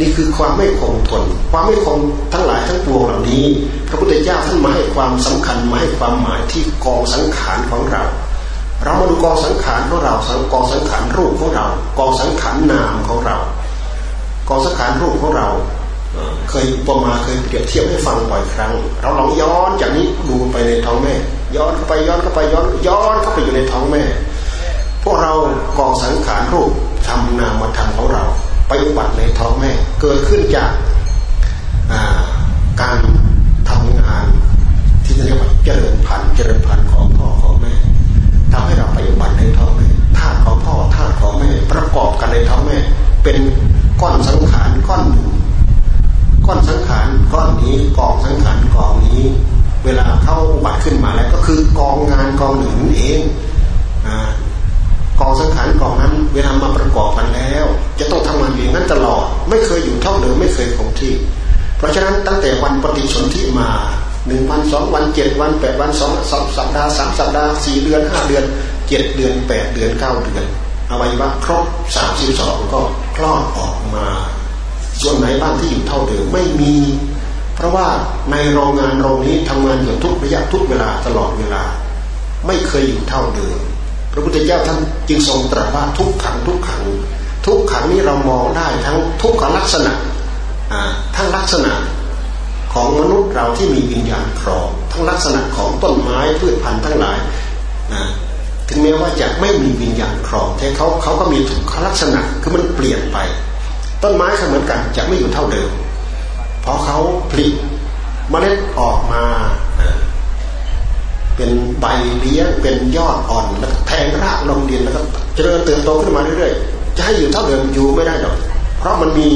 นี่คือความไม่คงทน ความไม่คงทั้งหลายทั้งปวงเหล่านี้ พระพุทธเจ้าท่านมาให้ความสำคัญมาให้ความหมายที่กองสังขารของเรา เรามาดูกองสังขารของเราสังกองสังขารรูปของเรา กองสังขารนามของเรา กองสังขารรูปของเรา เคยประมาเคยเปรียบเทียบให้ฟังบ่อยครั้ง เราลองย้อนจากนี้ดูไปในท้องแม่ ย้อนเข้าไปย้อนเข้าไปย้อนย้อนเข้าไปอยู่ในท้องแม่ พวกเรากองสังขารรูปทำนามมาทำของเรา ไปอุบัติในท้องแม่ เกิดขึ้นจากการทำงานที่เรียกว่าเจริญพันธุ์เจริญพันธุ์ของพ่อของแม่ ทำให้เราไปอุบัติในท้องแม่ธาตุของพ่อธาตุของแม่ประกอบกันในท้องแม่ เป็นก้อนสังขารก้อนหนึ่งก้อนสังขารก้อนนี้กองสังขารกองนี้ เวลาเข้าอุบัติขึ้นมาแล้วก็คือกองงานกองหนึ่งนั่นเองกองสังขารกองนั้น เวลามาประกอบกันแล้ว จะต้องทำงานอย่างนั้นตลอด ไม่เคยอยู่เท่าเดิมไม่เคยคงที่ เพราะฉะนั้นตั้งแต่วันปฏิสนธิมา หนึ่งวันสองวันเจ็ดวันแปดวันสองสองสัปดาห์สามสัปดาห์สี่เดือนห้าเดือนเจ็ดเดือนแปดเดือนเก้าเดือนอวัยวะครบสามสิบสองก็คลอดออกมา ส่วนไหนบ้างที่อยู่เท่าเดิมไม่มี เพราะว่าในโรงงานโรงนี้ทำงานอยู่ทุกระยะทุกเวลาตลอดเวลา ไม่เคยอยู่เท่าเดิม พระพุทธเจ้าท่านจึงทรงตรัสว่าทุกขังทุกขัง ทุกขังนี้เรามองได้ทั้งทุกขลักษณะทั้งลักษณะ ของมนุษย์เราที่มีวิญญาณครองทั้งลักษณะของต้นไม้พืชพันธุ์ทั้งหลายถึงแม้ว่าจะไม่มีวิญญาณครองแต่เขาเขาก็มีลักษณะคือมันเปลี่ยนไป ต้นไม้ก็เหมือนกันจะไม่อยู่เท่าเดิม เพราะเขาผลิเมล็ดออกมาเป็นใบเลี้ยงเป็นยอดอ่อนแล้วแทงรากลงดินแล้วก็เจริญเติบโตขึ้นมาเรื่อยๆจะให้อยู่เท่าเดิมอยู่ไม่ได้หรอกเพราะมันมี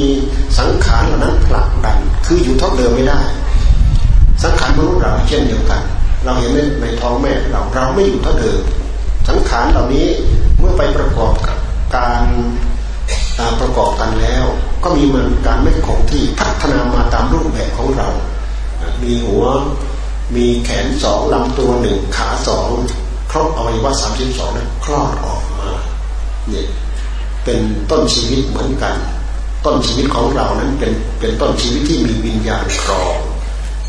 สังขารเหล่านั้นผลักดัน คืออยู่เท่าเดิมไม่ได้ สังขารมนุษย์เราเช่นเดียวกัน เราเห็นในในท้องแม่เราเราไม่อยู่เท่าเดิม สังขารเหล่านี้เมื่อไปประกอบกับการประกอบกันแล้ว ก็มีมันการไม่คงที่พัฒนามาตามรูปแบบของเรา มีหัวมีแขนสองลำตัวหนึ่งขาสองครบอวัยวะสามสิบสองนั้นคลอดออกมาเนี่ยเป็นต้นชีวิตเหมือนกัน ต้นชีวิตของเรานั้นเป็นเป็นต้นชีวิตที่มีวิญญาณครอง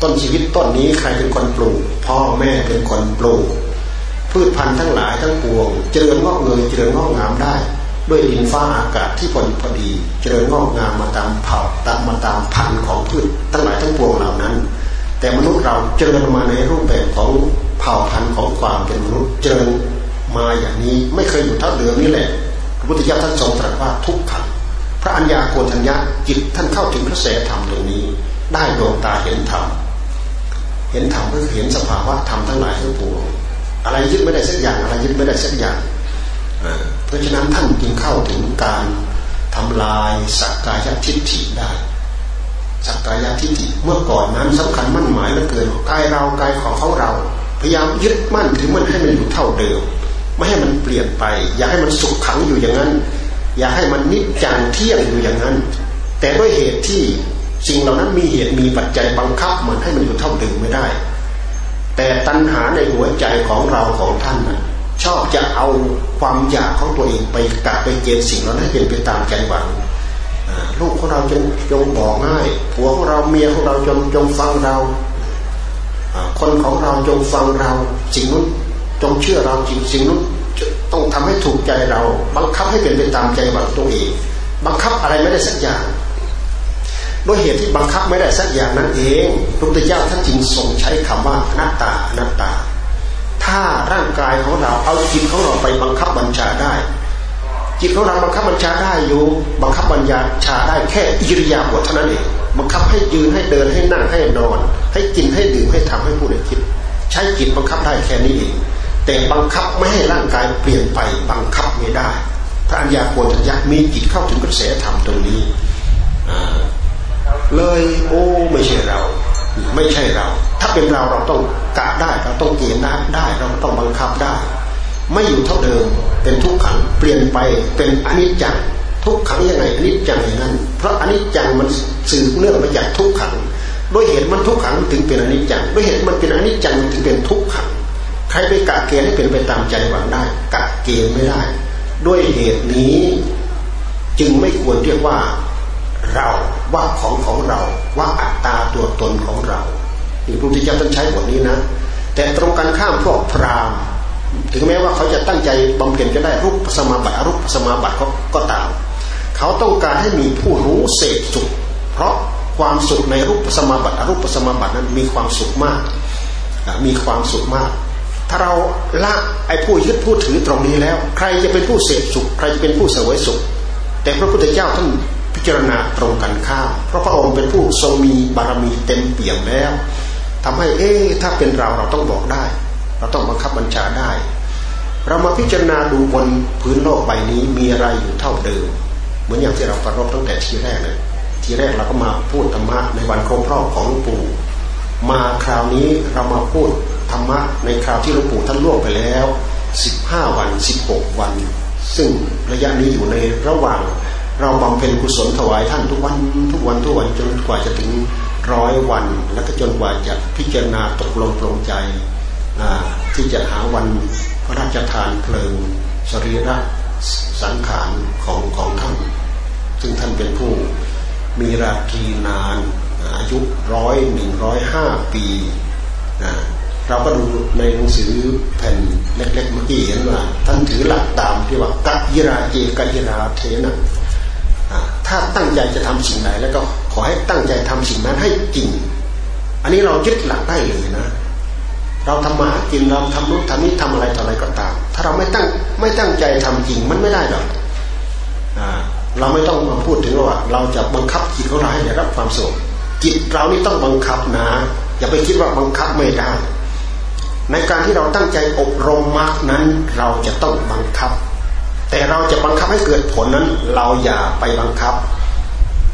ต้นชีวิตต้นนี้ใครเป็นคนปลูก พ่อแม่เป็นคนปลูก พืชพันธุ์ทั้งหลายทั้งปวง เจริญงอกเงยเจริญงอกงามได้ ด้วยดินฟ้าอากาศที่พอดีพอดี เจริญงอกงามมาตามเผ่าตามมาตามพันธุ์ของพืชทั้งหลายทั้งปวงเหล่านั้น แต่มนุษย์เราเจริญมาในรูปแบบของเผ่าพันธุ์ของความเป็นมนุษย์เจริญมาอย่างนี้ไม่เคยอยู่เท่าเดิมนี่แหละพระพุทธเจ้าท่านทรงตรัสว่าทุกขัง พระัญญาโกณทัญญาจิตท่านเข้าถึงพระเสธรรมตรงนี้ ได้ดวงตาเห็นธรรมเห็นธรรมก็คือเห็นสภาวะธรรมทั้งหลายทั้งปวงอะไรยึดไม่ได้สักอย่างอะไรยึดไม่ได้สักอย่างเพราะฉะนั้นท่านจึงเข้าถึงการทำลายสักกายทิฏฐิได้สักกายทิฏฐิเมื่อก่อนนั้นสำคัญมั่นหมายเหลือเกินกายเรากายของเขาเรา พยายามยึดมั่นถือมันให้มันอยู่เท่าเดิม ไม่ให้มันเปลี่ยนไป อย่าให้มันสุขขังอยู่อย่างนั้น อย่าให้มันนิจจังเที่ยงอยู่อย่างนั้น แต่ด้วยเหตุที่สิ่งเหล่านั้นมีเหตุมีปัจจัยบังคับมันให้มันอยู่เท่าเดิมไม่ได้ แต่ตัณหาในหัวใจของเราของท่านนะชอบจะเอาความอยากของตัวเองไปกัดไปเกณฑ์สิ่งเหล่านั้นเป็นไปตามใจหวังลูกของเราจงจงบอกง่ายผัวของเราเมียของเราจงจงฟังเราคนของเราจงฟังเราสิ่งนู้นจงเชื่อเราจริงสิ่งนู้น ต้องทำให้ถูกใจเรา บังคับให้เป็นไปตามใจหวังตัวเอง บังคับอะไรไม่ได้สักอย่างด้วยเหตุที่บังคับไม่ได้สักอย่างนั้นเองพระพุทธเจ้าท่านจึงทรงใช้คำว่าอนัตตาอนัตตา ถ้าร่างกายของเราเอาจิตของเราไปบังคับบัญชาได้ จิตของเราบังคับบัญชาได้อยู่ บังคับบัญญาชาได้แค่อิริยาบถเท่านั้นเองบังคับให้ยืนให้เดินให้นั่งให้นอน ให้กินให้ดื่มให้ทำให้พูดให้คิด ใช้จิตบังคับได้แค่นี้เอง แต่บังคับไม่ให้ร่างกายเปลี่ยนไปบังคับไม่ได้ พระอัญญาโกณทัญญามีจิตเข้าถึงกระแสธรรมตรงนี้เลยโอ้ไม่ใช่เรา ไม่ใช่เรา ถ้าเป็นเราเราต้องกะได้เราต้องเกณฑ์ได้เราต้องบังคับได้ ไม่อยู่เท่าเดิมเป็นทุกขังเปลี่ยนไปเป็นอนิจจังทุกขังยังไงอนิจจังอย่างนั้น เพราะอนิจจังมันสืบเนื่องมาจากทุกขังด้วยเหตุมันทุกขังถึงเป็นอนิจจังด้วยเหตุมันเป็นอนิจจังถึงเป็นทุกขัง ใครไปกะเกณฑ์ให้เป็นไปตามใจหวังได้ กะเกณฑ์ไม่ได้ ด้วยเหตุนี้จึงไม่ควรเรียกว่าเราว่าของของเราว่าอัตตาตัวตนของเราที่พระพุทธเจ้าท่านใช้บทนี้นะ แต่ตรงกันข้ามพวกพราหมณ์ถึงแม้ว่าเขาจะตั้งใจบำเพ็ญจะได้รูปสมาบัติรูปสมาบัติเขาก็ตาม เขาต้องการให้มีผู้รู้เสกสุข เพราะความสุขในรูปสมาบัติรูปสมาบัตินั้นมีความสุขมาก มีความสุขมาก ถ้าเราละไอ้ผู้ยึดผู้ถือตรงนี้แล้ว ใครจะเป็นผู้เสพสุข ใครจะเป็นผู้เสวยสุข แต่พระพุทธเจ้าท่านพิจารณาตรงกันข้ามเพราะพระองค์เป็นผู้ทรงมีบารมีเต็มเปี่ยมแล้วทำให้เอ๊ถ้าเป็นเราเราต้องบอกได้ เราต้องบังคับบัญชาได้ เรามาพิจารณาดูบนพื้นโลกใบนี้มีอะไรอยู่เท่าเดิม เหมือนอย่างที่เราประรบตั้งแต่ทีแรกเลยทีแรกเราก็มาพูดธรรมะในวันครบรอบของหลวงปู่มาคราวนี้เรามาพูด ธรรมะในคราวที่หลวงปู่ท่านล่วงไปแล้ว 15 วัน 16 วัน ซึ่งระยะนี้อยู่ในระหว่าง เราบำเพ็ญกุศลถวายท่านทุกวันทุกวันทุกวันจนกว่าจะถึงร้อยวัน แล้วก็จนกว่าจะพิจารณาตกลงปรงใจที่จะหาวันพระราชทานเพลิงสรีระสังขารของของท่าน ซึ่งท่านเป็นผู้มีราคีนานอายุร้อยหนึ่งร้อยห้าปีนะ เราก็ดูในหนังสือแผ่นเล็กๆเมื่อกี้เห็นว่าท่านถือหลักตามที่ว่ากัจยิราเจกัจยิราเทนะถ้าตั้งใจจะทำสิ่งใดแล้วก็ขอให้ตั้งใจทำสิ่งนั้นให้จริง อันนี้เรายึดหลักได้เลยนะ เราทำมาหากินเราทำนู้นทำนี้ทำอะไรต่ออะไรก็ตาม ถ้าเราไม่ตั้งไม่ตั้งใจทำจริงมันไม่ได้หรอกเราไม่ต้องมาพูดถึงว่า เราจะบังคับจิตของเราให้ได้รับความสุขจิตเรานี่ต้องบังคับนะ อย่าไปคิดว่าบังคับไม่ได้ ในการที่เราตั้งใจอบรมมรรคนั้นเราจะต้องบังคับ แต่เราจะบังคับให้เกิดผลนั้น เราอย่าไปบังคับ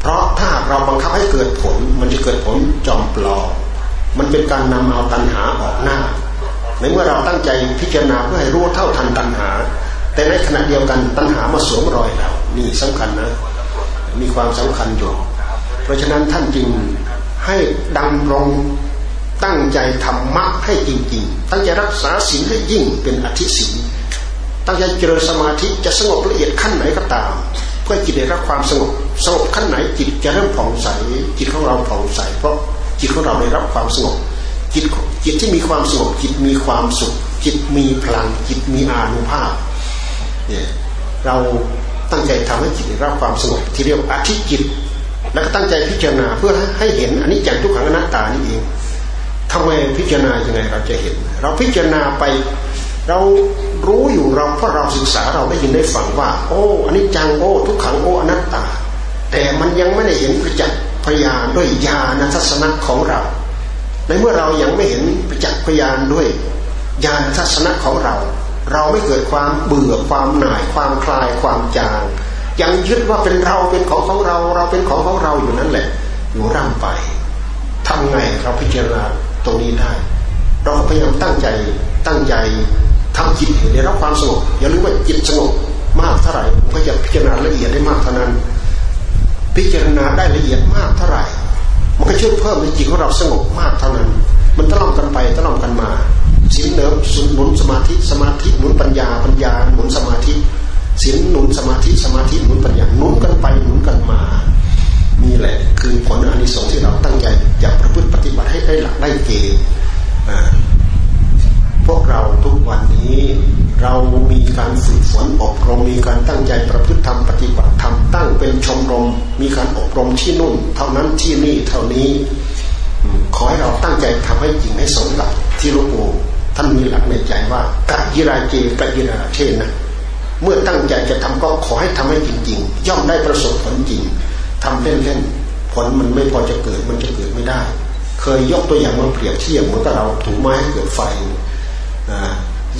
เพราะถ้าเราบังคับให้เกิดผล มันจะเกิดผลจอมปลอมมันเป็นการนำเอาตัณหาออกหน้า ในเมื่อเราตั้งใจพิจารณาเพื่อให้รู้เท่าทันตัณหา แต่ในขณะเดียวกันตัณหามาสวมรอยเรานี่สำคัญนะ มีความสำคัญอยู่ เพราะฉะนั้นท่านจึงให้ดำรง ตั้งใจทำมรรคให้จริงๆ ตั้งใจรักษาศีลให้ยิ่งเป็นอธิศีลตั้งใจเจริญสมาธิจะสงบละเอียดขั้นไหนก็ตาม เพื่อจิตได้รับความสงบสงบขั้นไหนจิตจะเริ่มผ่องใส จิตของเราผ่องใส เพราะจิตของเราได้รับความสงบจิตจิตที่มีความสงบจิตมีความสุข จิตมีพลังจิตมีอานุภาพเนี่ยเราตั้งใจทำให้จิตได้รับความสงบที่เรียกอธิจิต แล้วก็ตั้งใจพิจารณาเพื่อให้เห็นอันนี้จังทุกขังอนัตตานี่เอง ทำไมพิจารณายังไงเราจะเห็น เราพิจารณาไป เรารู้อยู่เราเพราะเราศึกษาเราได้ยินได้ฟังว่า โอ้อันนี้จังโอ้ทุกขังโอ้อนัตตา แต่มันยังไม่ได้เห็นประจักษ์พยานด้วยญาณทัศนะของเรา ในเมื่อเรายังไม่เห็นประจักษ์พยานด้วยญาณทัศนะของเรา เราไม่เกิดความเบื่อความหน่ายความคลายความจาง ยังยึดว่าเป็นเราเป็นของของเรา เราเป็นของของเราอยู่นั่นแหละ อยู่ร่ำไปทำไงเราพิจารณา ตรงนี้ได้ เราพยายามตั้งใจตั้งใจทำจิตให้ได้รับความสงบอย่าลืมว่าจิตสงบมากเท่าไหร่ก็จะพิจารณาละเอียดได้มากเท่านั้น พิจารณาได้ละเอียดมากเท่าไหร่ มันก็ช่วยเพิ่มในจิตของเราสงบมากเท่านั้น มันตะล่อมกันไปตะล่อมกันมาศีลเนิมสุหนุนสมาธิสมาธิหนุนปัญญาปัญญาหนุนสมาธิศีลหนุนสมาธิสมาธิหนุนปัญญาหนุนกันไปหนุนกันมา นี่แหละคือผลอานิสงส์ที่เราตั้งใจอยากประพฤติปฏิบัติให้ได้หลักได้เกณฑ์พวกเราทุกวันนี้ เรามีการฝึกฝนอบรมมีการตั้งใจประพฤติธรรมปฏิบัติธรรมตั้งเป็นชมรม มีการอบรมที่นู่น เท่านั้นที่นี่เท่านี้ขอให้เราตั้งใจทำให้จริงให้สมหลักที่หลวงปู่ท่านมีหลักในใจว่ากัยิราเจกัยิราเทนนะเมื่อตั้งใจจะทำก็ขอให้ทำให้จริงๆ ย่อมได้ประสบผลจริง ทำเล่นๆผลมันไม่พอจะเกิดมันจะเกิดไม่ได้ เคยยกตัวอย่างมาเปรียบเทียบเหมือนกับเราถูไม้ให้เกิดไฟ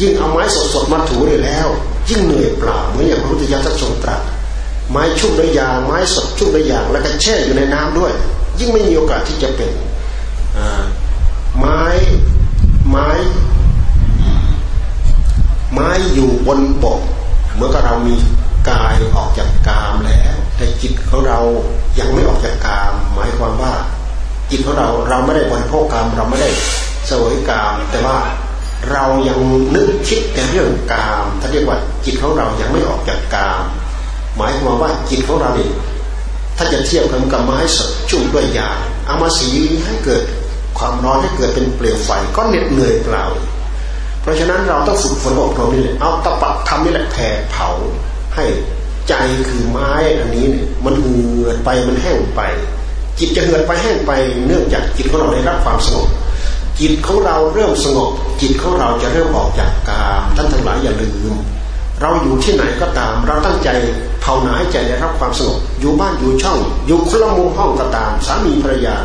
ยิ่งเอาไม้สดๆมาถูเลยแล้ว ยิ่งเหนื่อยเปล่าเหมือนอย่างพระพุทธเจ้าท่านทรงตรัสไม้ชุ่มด้วยยางไม้สดชุ่มด้วยยางแล้วก็แช่อยู่ในน้ำด้วย ยิ่งไม่มีโอกาสที่จะเป็นไม้ไม้ไม้อยู่บนบกเมื่อกับเรามีกายออกจากกามแล้ว แต่จิตของเรายังไม่ออกจากกาม หมายความว่า จิตของเราเราไม่ได้บริโภคกามเราไม่ได้เสวยกาม แต่ว่าเรายังนึกคิดแต่เรื่องกามถ้าเรียกว่าจิตของเรายังไม่ออกจากกาม หมายความว่าจิตของเราเนี่ยถ้าจะเทียบกันกับไม้สดจุ่มด้วยยาเอามาสีให้เกิดความร้อนให้เกิดเป็นเปลวไฟก็เหน็ดเหนื่อยเปล่า เพราะฉะนั้นเราต้องฝึกฝนอบรมนี่แหละเอาตะปักทำนี่แหละแผ่เผาให้ ใจคือไม้อันนี้เนี่ยมันเหือดไปมันแห้งไป จิตจะเหือดไปแห้งไป เนื่องจากจิตของเราได้รับความสงบจิตของเราเริ่มสงบ จิตของเราจะเริ่มออกจากกามท่านทั้งหลายอย่าลืม เราอยู่ที่ไหนก็ตาม เราตั้งใจภาวนาให้ใจได้รับความสงบ อยู่บ้านอยู่ช่อง อยู่คนละมุมห้องก็ตาม สามีภรรยา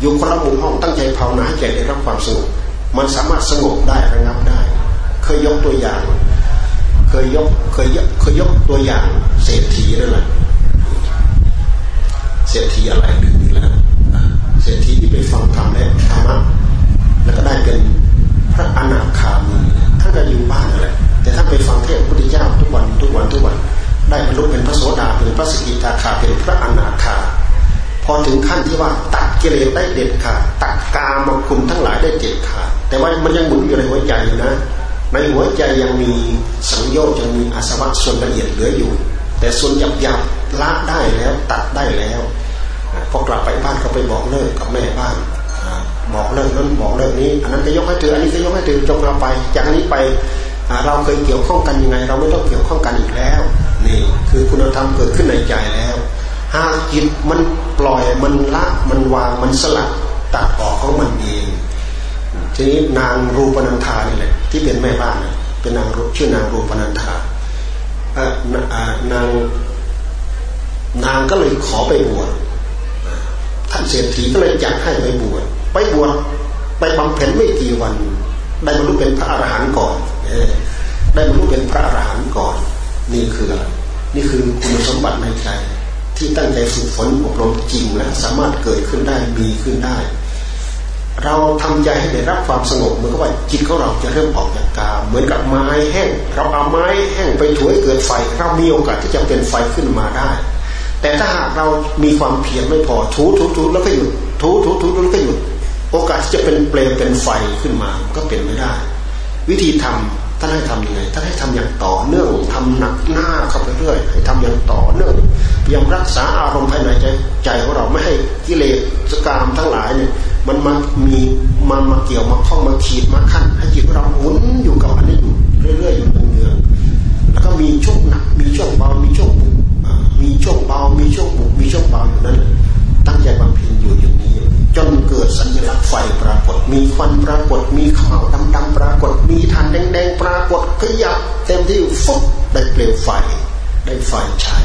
อยู่คนละมุมห้องตั้งใจภาวนาให้ใจได้รับความสงบมันสามารถสงบได้ระงับได้ เคยยกตัวอย่าง เคยยกเคยยกเคยยกตัวอย่างเศรษฐีนั่นแหละเศรษฐีอะไรดึงแล้วเศรษฐีที่ไปฟังธรรมแล้วธรรมะแล้วก็ได้เป็นพระอนาคามีท่านก็อยู่บ้านนั่นแหละแต่ท่านไปฟังเทศพระพุทธเจ้าทุกวันทุกวันทุกวันได้บรรลุเป็นพระโสดาเป็นพระสกิทาคาเป็นพระอนาคาพอถึงขั้นที่ว่าตัดกิเลสได้เด็ดขาดตัดกามคุณทั้งหลายได้เด็ดขาดแต่ว่ามันยังหมุนอยู่ในหัวใจนะ ในหัวใจยังมีสังโยชน์ยังมีอาสวะส่วนละเอียดเหลืออยู่ แต่ส่วนหยาบหยาบละได้แล้วตัดได้แล้วพอกลับไปบ้านก็ไปบอกเลิกกับแม่บ้านบอกเลิกนั้นบอกเลิกนี้อันนั้นก็ยกให้เธออันนี้ก็ยกให้เธอจงเราไป จากนี้ไปเราเคยเกี่ยวข้องกันยังไง เราไม่ต้องเกี่ยวข้องกันอีกแล้วนี่คือคุณธรรมเกิดขึ้นในใจแล้วหากจิตมันปล่อยมันละมันวางมันสลัดตัดออกของมันเองทีนี้นางรูปนันธานี่แหละ ที่เป็นแม่บ้านเป็นนางชื่อนางรูปนันธานางนางก็เลยขอไปบวชท่านเศรษฐีก็เลยอยากให้ไปบวชไปบวชไปบำเพ็ญไม่กี่วัน ได้บรรลุเป็นพระอรหันต์ก่อนได้บรรลุเป็นพระอรหันต์ก่อน นี่คืออะไรนี่คือคุณสมบัติในใจที่ตั้งใจฝึกฝนอบรมจริงและสามารถเกิดขึ้นได้มีขึ้นได้ เราทำใจให้ได้รับความสงบเหมือนกับว่าจิตของเราจะเริ่มออกจากกาเหมือนกับไม้แห้งเราเอาไม้แห้งไปถวยเกิดไฟเรามีโอกาสที่จะเป็นไฟขึ้นมาได้ แต่ถ้าหากเรามีความเพียรไม่พอถูถูถูแล้วก็หยุดถูถูถูแล้วก็หยุด โอกาสที่จะเป็นเปลวเป็นไฟขึ้นมาก็เป็นไม่ได้ วิธีทำ ท่านให้ทำยังไงท่านให้ทำอย่างต่อเนื่องทำหนักหน้าเข้าไปเรื่อยให้ทำอย่างต่อเนื่องยายามรักษาอารมณ์ภายในใจใจของเราไม่ให้กิเลสกามทั้งหลายเนี่ยมันมามีมันมาเกี่ยวมาข้องมาขีดมาขั้นให้จิตของเราหมุนอยู่กับอันนี้อยู่เรื่อยๆอยู่เนืองๆแล้วก็มีช่วงหนักมีช่วงเบามีช่วงบุกมีช่วงเบามีช่วงบุกมีช่วงเบาอยู่นั้นตั้งใจบำเพ็ญอยู่อย่างนี้จนเกิดสัญลักษณ์ไฟปรากฏ มีควันปรากฏ มีข่าวดำๆปรากฏ ปรากฏขยับเต็มที่ฟุบได้เปลวไฟ ได้ไฟใช้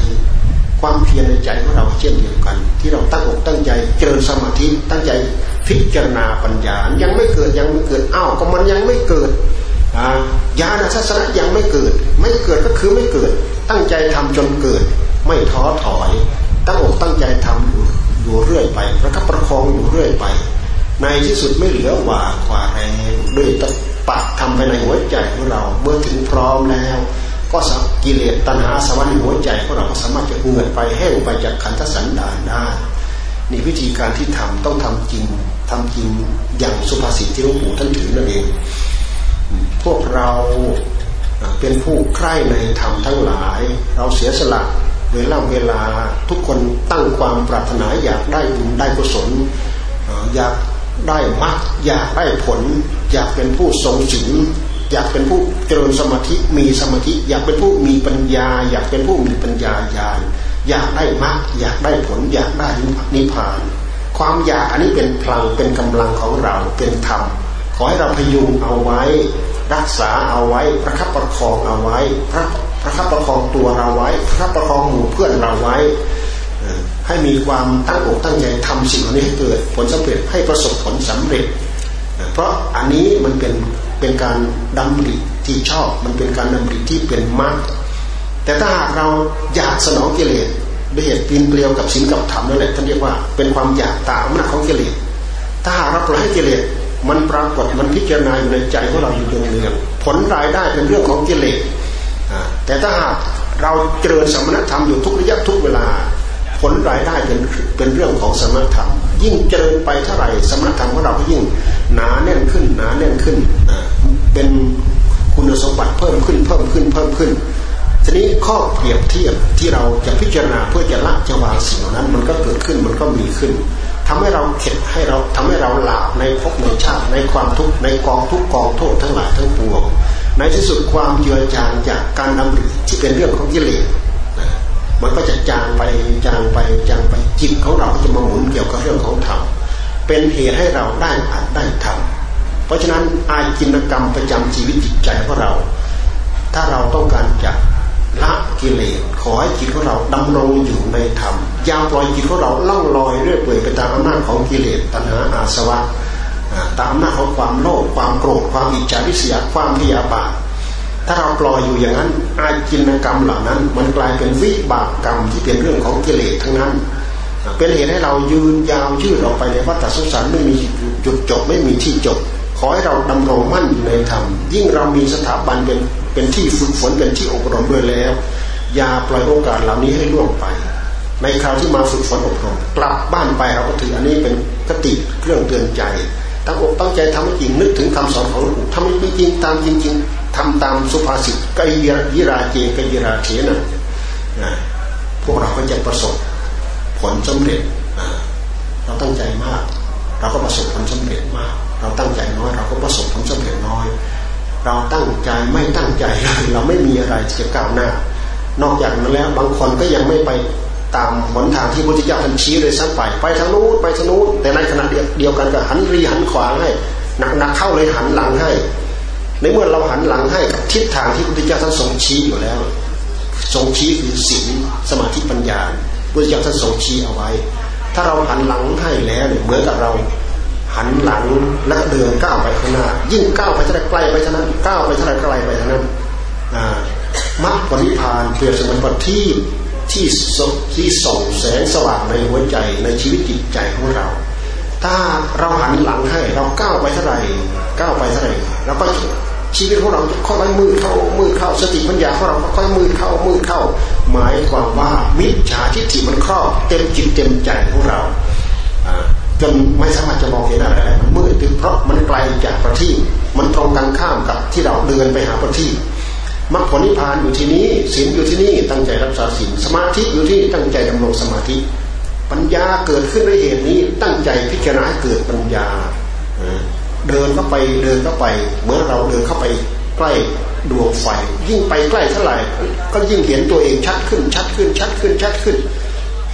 ความเพียรในใจของเราเช่นเดียวกัน ที่เราตั้งอกตั้งใจเจริญสมาธิตั้งใจพิจารณาปัญญา ยังไม่เกิดยังไม่เกิดอ้าวก็มันยังไม่เกิดญาณทัศนะยังไม่เกิด ไม่เกิดก็คือไม่เกิด ตั้งใจทำจนเกิด ไม่ท้อถอย ตั้งอกตั้งใจทำอยู่อยู่เรื่อยไปประคับประคองอยู่เรื่อยไป ในที่สุดไม่เหลือว่ากว่าแรงด้วยต ปักทำไปในหัวใจของเรา เมื่อถึงพร้อมแล้ว ก็สักกิเลสตัณหาสวรรค์ในหัวใจของเราก็สามารถจะเหือดไปแห้งไปจากขันธสันดานได้นี่วิธีการที่ทำต้องทำจริงทำจริงอย่างสุภาษิตที่หลวงปู่ท่านถือนั่นเอง พวกเราเป็นผู้ใคร่ในธรรมทั้งหลาย เราเสียสละเวลาเวลาทุกคนตั้งความปรารถนาอยากได้บุญได้กุศลอยาก ได้มรรคอยากได้ผล อยากเป็นผู้ทรงศีลอยากเป็นผู้เจริญสมาธิมีสมาธิ อยากเป็นผู้มีปัญญา อยากเป็นผู้มีปัญญาญาณอยากได้มรรคอยากได้ผล อยากได้นิพพาน ความอยากอันนี้เป็นพลังเป็นกำลังของเราเป็นธรรมขอให้เราพยุงเอาไว้ รักษาเอาไว้ ประคับประคองเอาไว้ พระประคับประคองตัวเราไว้ ประคับประคองหมู่เพื่อนเราไว้ ให้มีความตั้งอกตั้งใจทำสิ่งนี้ให้เกิดผลสำเร็จให้ประสบผลสำเร็จ เพราะอันนี้มันเป็นเป็นการดำริที่ชอบ มันเป็นการดำริที่เป็นมรรคแต่ถ้าหากเราอยากสนองกิเลสด้วยเหตุปีนเกลียวกับศีลกับธรรมนั่นแหละท่านเรียกว่าเป็นความอยากตามอำนาจของกิเลสถ้าหากเราปล่อยให้กิเลสมันปรากฏมันพิจารณาอยู่ในใจของเราอยู่เนืองๆผลรายได้เป็นเรื่องของกิเลสแต่ถ้าหากเราเจริญสมณธรรมอยู่ทุกระยะทุกเวลา ผลรายได้เป็นเป็นเรื่องของสมณธรรม ยิ่งเจริญไปเท่าไหร่สมณธรรมของเราก็ยิ่งหนาแน่นขึ้นหนาแน่นขึ้นเป็นคุณสมบัติเพิ่มขึ้นเพิ่มขึ้นเพิ่มขึ้นทีนี้ข้อเปรียบเทียบที่เราจะพิจารณาเพื่อจะละจะวางสิ่งนั้นมันก็เกิดขึ้นมันก็มีขึ้นทำให้เราเข็ดให้เราทำให้เราหลาบในภพในชาติในความทุกข์ในกองทุกกองโทษทั้งหลายทั้งปวงในที่สุดความเจือจางจากการดำริที่เป็นเรื่องของกิเลส มันก็จะจางไปจางไปจางไปจิตของเราก็จะมาหมุนเกี่ยวกับเรื่องของธรรมเป็นเหตุให้เราได้อัดได้ทำเพราะฉะนั้นอาจินกรรมประจำชีวิตจิตใจของเรา ถ้าเราต้องการจะละกิเลสขอให้จิตของเราดำรงอยู่ในธรรมยาวปล่อยจิตของเราล่องลอยเรื่อยเปื่อยไปตามอำนาจของกิเลสตัณหาอาสวะตามอำนาจของความโลภความโกรธความอิจฉาริษยาความพยาบาท ถ้าเราปล่อยอยู่อย่างนั้น อาจินกรรมเหล่านั้น มันกลายเป็นวิบากกรรมที่เป็นเรื่องของกิเลสทั้งนั้น เป็นเหตุให้เรายืนยาวยืดออกไปในวัฏสงสารไม่มีจุดจบไม่มีที่จบ ขอให้เราดำรงมั่นอยู่ในธรรมยิ่งเรามีสถาบันเป็นเป็นที่ฝึกฝนเป็นที่อบรมด้วยแล้ว อย่าปล่อยโอกาสเหล่านี้ให้ล่วงไป ในคราวที่มาฝึกฝนอบรมกลับบ้านไปเราก็ถืออันนี้เป็นกติเครื่องเตือนใจตั้งอกตั้งใจทำให้จริงนึกถึงคำสอนของหลวงปู่ทำให้จริงตามจริงๆ ทำตามสุภาษิตกยยิราเจกยิราเถนะนะพวกเราก็จะประสบผลสำเร็จเราตั้งใจมาก เราก็ประสบผลสำเร็จมาก เราตั้งใจน้อย เราก็ประสบผลสำเร็จน้อย เราตั้งใจไม่ตั้งใจเราไม่มีอะไรจะก้าวหน้า นอกจากนั้นแล้วบางคนก็ยังไม่ไปตามหนทางที่พระพุทธเจ้าท่านชี้เลยซ้ำไป ไปทางนู้นไปทางนู้นแต่ในขณะเดียวกันก็หันรีหันขวางให้หนักๆเข้าเลยหันหลังให้ ในเมื่อเราหันหลังให้กับทิศทางที่พระพุทธเจ้าท่านทรงชี้อยู่แล้ว ทรงชี้คือศีลสมาธิปัญญาพระพุทธเจ้าท่านทรงชี้เอาไว้ ถ้าเราหันหลังให้แล้วเนี่ยเหมือนกับเราหันหลังแล้วเดินก้าวไปข้างหน้า ยิ่งก้าวไปเท่าไรใกลไปเท่านั้นก้าวไปเท่าไรไกลไปเท่านั้นมรรคผลนิพพานเปรียบเสมือนประทีปที่ที่ส่องแสงสว่างในหัวใจในชีวิตจิตใจของเรา ถ้าเราหันหลังให้เราก้าวไปเท่าไหร่ก้าวไปเท่าไหร่เราก็ ชีวิตของเราค่อยๆมืดเข้ามืดเข้าสติปัญญาของเราค่อยๆมืดเข้ามืดเข้า หมายความว่ามิจฉาทิฏฐิมันครอบเต็มจิตเต็มใจของเราจนไม่สามารถจะมองเห็นอะไรมันมืดเพราะมันไกลจากประทีปมันตรงกันข้ามกับที่เราเดินไปหาประทีปมรรคผลนิพพานอยู่ที่นี้ศีลอยู่ที่นี่ตั้งใจรักษาศีลสมาธิอยู่ที่ตั้งใจดำรงสมาธิ ปัญญาเกิดขึ้นด้วยเหตุนี้ตั้งใจพิจารณาเกิดปัญญา เดินเข้าไปเดินเข้าไปเมื่อเราเดินเข้าไปใกล้ดวงไฟ ยิ่งไปใกล้เท่าไหร่ก็ยิ่งเห็นตัวเองชัดขึ้นชัดขึ้นชัดขึ้นชัดขึ้น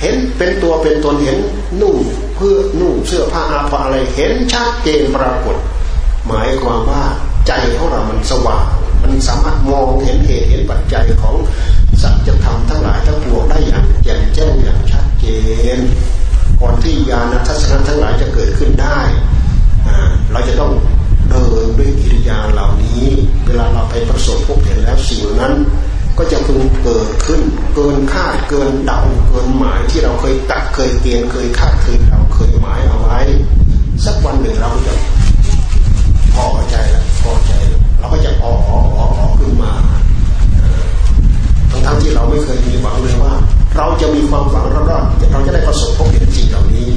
เห็นเป็นตัวเป็นตนเห็นนุ่งเพื่อนุ่งเสื้อผ้าอาภาอะไรเห็นชัดเจนปรากฏ หมายความว่าใจของเรามันสว่างมันสามารถมองเห็นเหตุเห็นปัจจัยของสัจธรรมทั้งหลายทั้งปวงได้อย่างแจ่มแจ้งอย่างชัดเจนก่อนที่ญาณทัศนะทั้งหลายจะเกิดขึ้นได้ เราจะต้องเดินด้วยกิริยาเหล่านี้ เวลาเราไปประสบพบเห็นแล้วสิ่งนั้น ก็จะพึงเกิดขึ้น เกินคาดเกินเดาเกินหมายที่เราเคยตักเคยเกณฑ์เคยคาดเคยเราเคยหมายเอาไว้ สักวันหนึ่งเราจะพอใจแล้วพอใจเราก็จะอ๋ออ๋ออ๋อขึ้นมาทั้งทั้งที่เราไม่เคยมีหวังเลยว่า เราจะมีความหวังรอดๆเราจะได้ประสบพบเห็นสิ่งเหล่านี้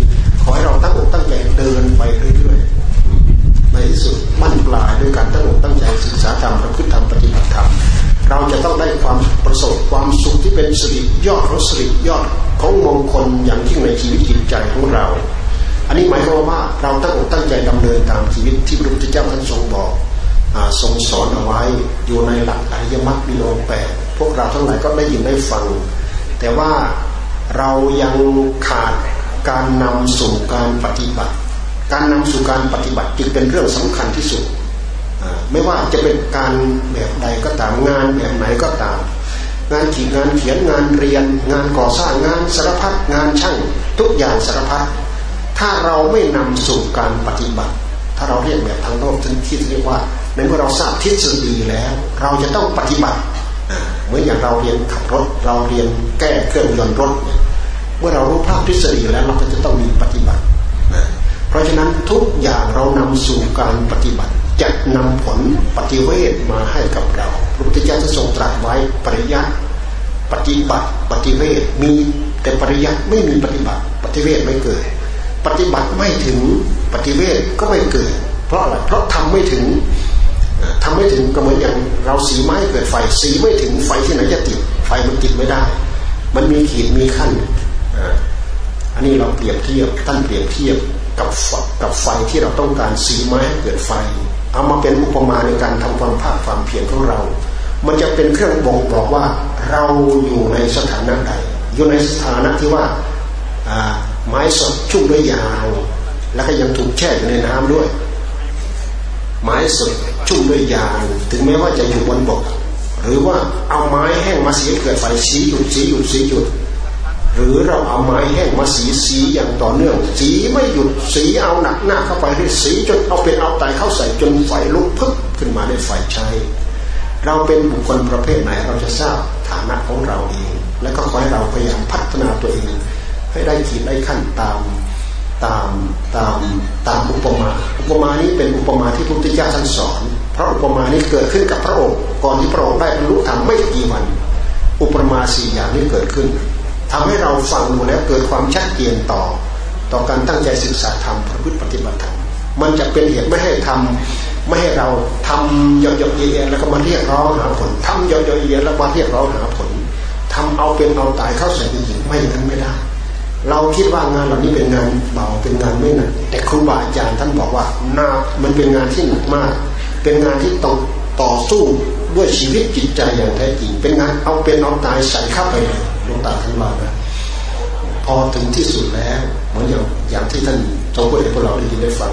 ขอให้เราตั้งอกตั้งใจเดินไปเรื่อย ในที่สุดมั่นปลายด้วยการตั้งอกตั้งใจศึกษาธรรมประพฤติธรรมปฏิบัติธรรมเราจะต้องได้ความประสบความสุขที่เป็นสิริยอดของสิริยอดของมงคลอย่างยิ่งในชีวิตจิตใจของเรา อันนี้หมายความว่าเราตั้งอกตั้งใจดำเนินตามชีวิตที่พระพุทธเจ้าท่านทรงบอกทรงสอนเอาไว้อยู่ในหลักอริยมรรคมีองค์แปดพวกเราทั้งหลายก็ได้ยินได้ฟัง แต่ว่าเรายังขาดการนำสู่การปฏิบัติ การนำสู่การปฏิบัติจึงเป็นเรื่องสำคัญที่สุด ไม่ว่าจะเป็นการแบบใดก็ตามงานแบบไหนก็ตาม งานขีดงานเขียนงานเรียน งานก่อสร้างงานสารพัดงานช่างทุกอย่างสารพัดถ้าเราไม่นำสู่การปฏิบัติ ถ้าเราเรียกแบบทางโลกที่เรียกว่าในเมื่อเราทราบทฤษฎีแล้ว เราจะต้องปฏิบัติเหมือนอย่างเราเรียนขับรถ เราเรียนแก้เครื่องยนต์รถ เมื่อเรารู้ภาพทฤษฎีแล้วเราก็จะต้องมีปฏิบัติ เพราะฉะนั้นทุกอย่างเรานำสู่การปฏิบัติ จะนำผลปฏิเวทมาให้กับเราพระพุทธเจ้าจะทรงตรัสไว้ปริยัติปฏิบัติปฏิเวทมีแต่ปริยัติไม่มีปฏิบัติ ปฏิเวทไม่เกิด ปฏิบัติไม่ถึงปฏิเวทก็ไม่เกิด เพราะอะไรเพราะทำไม่ถึงทำไม่ถึงก็เหมือนอย่างเราสีไม้เกิดไฟสีไม่ถึงไฟที่ไหนจะติดไฟมันติดไม่ได้ มันมีขีดมีขั้นอันนี้เราเปรียบเทียบท่านเปรียบเทียบ กับกับไฟที่เราต้องการสีไม้ให้เกิดไฟ เอามาเป็นอุปมาในการทำความภาคความเพียรของเรา มันจะเป็นเครื่องบ่งบอกว่าเราอยู่ในสถานะใด อยู่ในสถานะที่ว่าไม้สดชุ่มด้วยยางแล้วก็ยังถูกแช่อยู่ในน้ำด้วย ไม้สดชุ่มด้วยยางถึงแม้ว่าจะอยู่บนบก หรือว่าเอาไม้แห้งมาสีเกิดไฟสีหยุดสีหยุดสีหยุด หรือเราเอาไม้แห้งมาสีสีอย่างต่อเนื่อง สีไม่หยุดสีเอาหนักหน้าเข้าไปเรื่อยสีจนเอาเป็นเอาตายเข้าใส่จนไฟลุกพึบขึ้นมาได้ไฟใช้ เราเป็นบุคคลประเภทไหนเราจะทราบฐานะของเราเอง และก็ขอให้เราพยายามพัฒนาตัวเอง ให้ได้ขีดได้ขั้นตามตามตามตามอุปมา อุปมานี้เป็นอุปมาที่พระพุทธเจ้าท่านสอน เพราะอุปมานี้เกิดขึ้นกับพระองค์ ก่อนที่พระองค์ได้บรรลุธรรมไม่กี่วัน อุปมาสี่อย่างนี้เกิดขึ้น ทำให้เราฟังดูแล้วเกิดความชัดเจนต่อ ต่อการตั้งใจศึกษาธรรมประพฤติปฏิบัติธรรมมันจะเป็นเหตุไม่ให้ทำไม่ให้เราทำหยอกหยอกเย็นแล้วก็มาเรียกร้องหาผลทำหยอกหยอกเย็นแล้วมาเรียกร้องหาผลทำเอาเป็นเอาตายเข้าใส่จริงไม่อย่างนั้นไม่ได้ เราคิดว่างานเหล่านี้เป็นงานเบาเป็นงานไม่หนักแต่ครูบาอาจารย์ท่านบอกว่านามันเป็นงานที่หนักมาก เป็นงานที่ต้องต่อสู้ด้วยชีวิตจิตใจอย่างแท้จริง เป็นงานเอาเป็นเอาตายใส่เข้าไปเลย ลวงตาท่านว่านะพอถึงที่สุดแล้วเหมือนอย่างอย่างที่ท่านทรงพูดให้พวกเราได้ยินได้ฟัง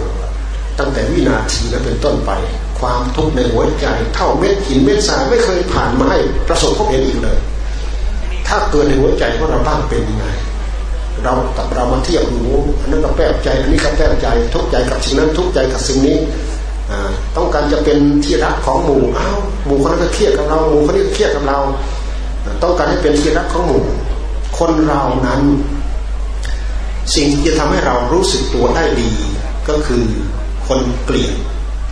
ตั้งแต่วินาทีนั้นเป็นต้นไป ความทุกข์ในหัวใจเท่าเม็ดหินเม็ดทรายไม่เคยผ่านมาให้ประสบพบเห็นอีกเลย ถ้าเกิดในหัวใจของเราบ้างเป็นยังไงเรากับเรามาเทียบดูอันนั้นก็แปลกใจอันนี้ก็แปลกใจทุกใจกับสิ่งนั้นทุกใจกับสิ่งนี้ต้องการจะเป็นที่รักของหมู่อ้าวหมู่คนนั้นก็เครียดกับเราหมู่คนนี้ก็เครียดกับเรา ต้องการให้เป็นที่รักของหมู่ คนเรานั้น สิ่งที่จะทำให้เรารู้สึกตัวได้ดี ก็คือคนเกลียด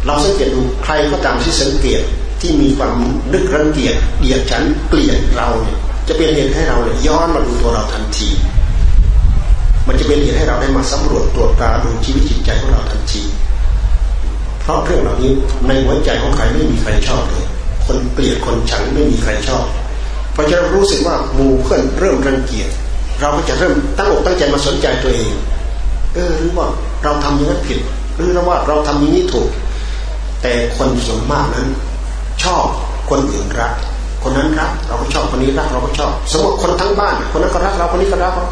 เราสังเกตดูใครก็ตามที่สังเกตที่มีความนึกรังเกียจเดียดฉันเกลียดเราเนี่ยจะเป็นเหตุให้เราเนี่ยย้อนมาดูตัวเราทันที มันจะเป็นเหตุให้เราได้มาสำรวจตรวจตราดูชีวิตจิตใจของเราทันที เพราะเรื่องเหล่านี้ในหัวใจของใครไม่มีใครชอบเลย คนเกลียดคนฉันไม่มีใครชอบ พอจะรู้สึกว่าหมู่เพื่อนเริ่มรังเกียจเราก็จะเริ่มตั้งอกตั้งใจมาสนใจตัวเอง เออหรือว่าเราทำอย่างนั้นผิด หรือว่าเราทำอย่างนี้ถูก แต่คนส่วนมากนั้น ชอบคนอื่นรัก คนนั้นรักเราก็ชอบคนนี้รักเราก็ชอบ สมมติคนทั้งบ้าน คนนั้นก็รักเราคนนี้ก็รักเรา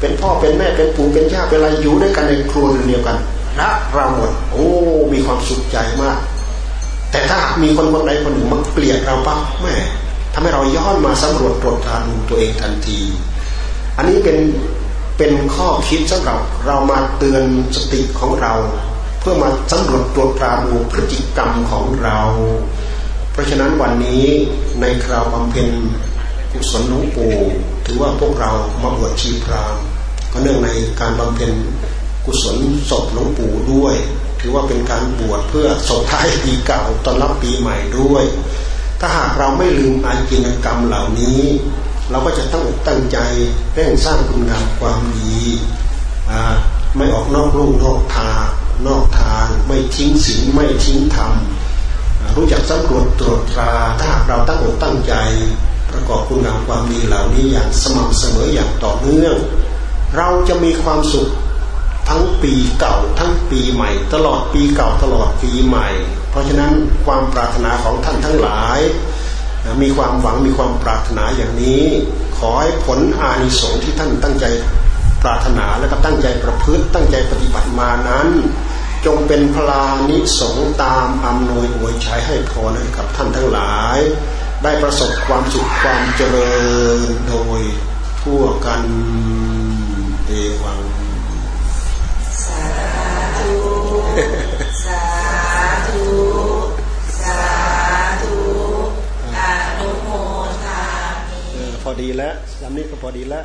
เป็นพ่อเป็นแม่เป็นปู่เป็นย่าเป็นอะไรอยู่ด้วยกันในครัวเดียวกันรักเราหมดโอ้มีความสุขใจมาก แต่ถ้ามีคนคนใดคนหนึ่งมาเกลียดเราปั๊บแม่ ทำให้เราย้อนมาสำรวจตรวจตาดูตัวเองทันที อันนี้เป็นเป็นข้อคิดสำหรับเรามาเตือนสติของเรา เพื่อมาสำรวจตรวจตราดูพฤติกรรมของเรา เพราะฉะนั้นวันนี้ในคราวบำเพ็ญกุศลหลวงปู่ถือว่าพวกเรามาบวชชีพรามก็เนื่องในการบำเพ็ญกุศลศพหลวงปู่ด้วย ถือว่าเป็นการบวชเพื่อส่งท้ายปีเก่าต้อนรับปีใหม่ด้วย ถ้าหากเราไม่ลืมอาจินกรรมเหล่านี้ เราก็จะตั้งตั้งใจเร่งสร้างคุณงามความดีไม่ออกนอกรูนอกทางนอกทาง ไม่ทิ้งศีลไม่ทิ้งธรรมรู้จักสำรวจตรวจตราถ้าเราตั้งอกตั้งใจ ประกอบคุณงามความดีเหล่านี้อย่างสม่ำเสมออย่างต่อเนื่อง เราจะมีความสุขทั้งปีเก่าทั้งปีใหม่ ตลอดปีเก่าตลอดปีใหม่ เพราะฉะนั้นความปรารถนาของท่านทั้งหลาย มีความหวังมีความปรารถนาอย่างนี้ ขอให้ผลอานิสงส์ที่ท่านตั้งใจปรารถนาและก็ตั้งใจประพฤติตั้งใจปฏิบัติมานั้น จงเป็นพลานิสงตามอำนวยอวยชัยให้พรให้กับท่านทั้งหลาย ได้ประสบความสุขความเจริญโดยทั่วกันเอวัง สาธุสา พอดีแล้วลำนี้ก็พอดีแล้ว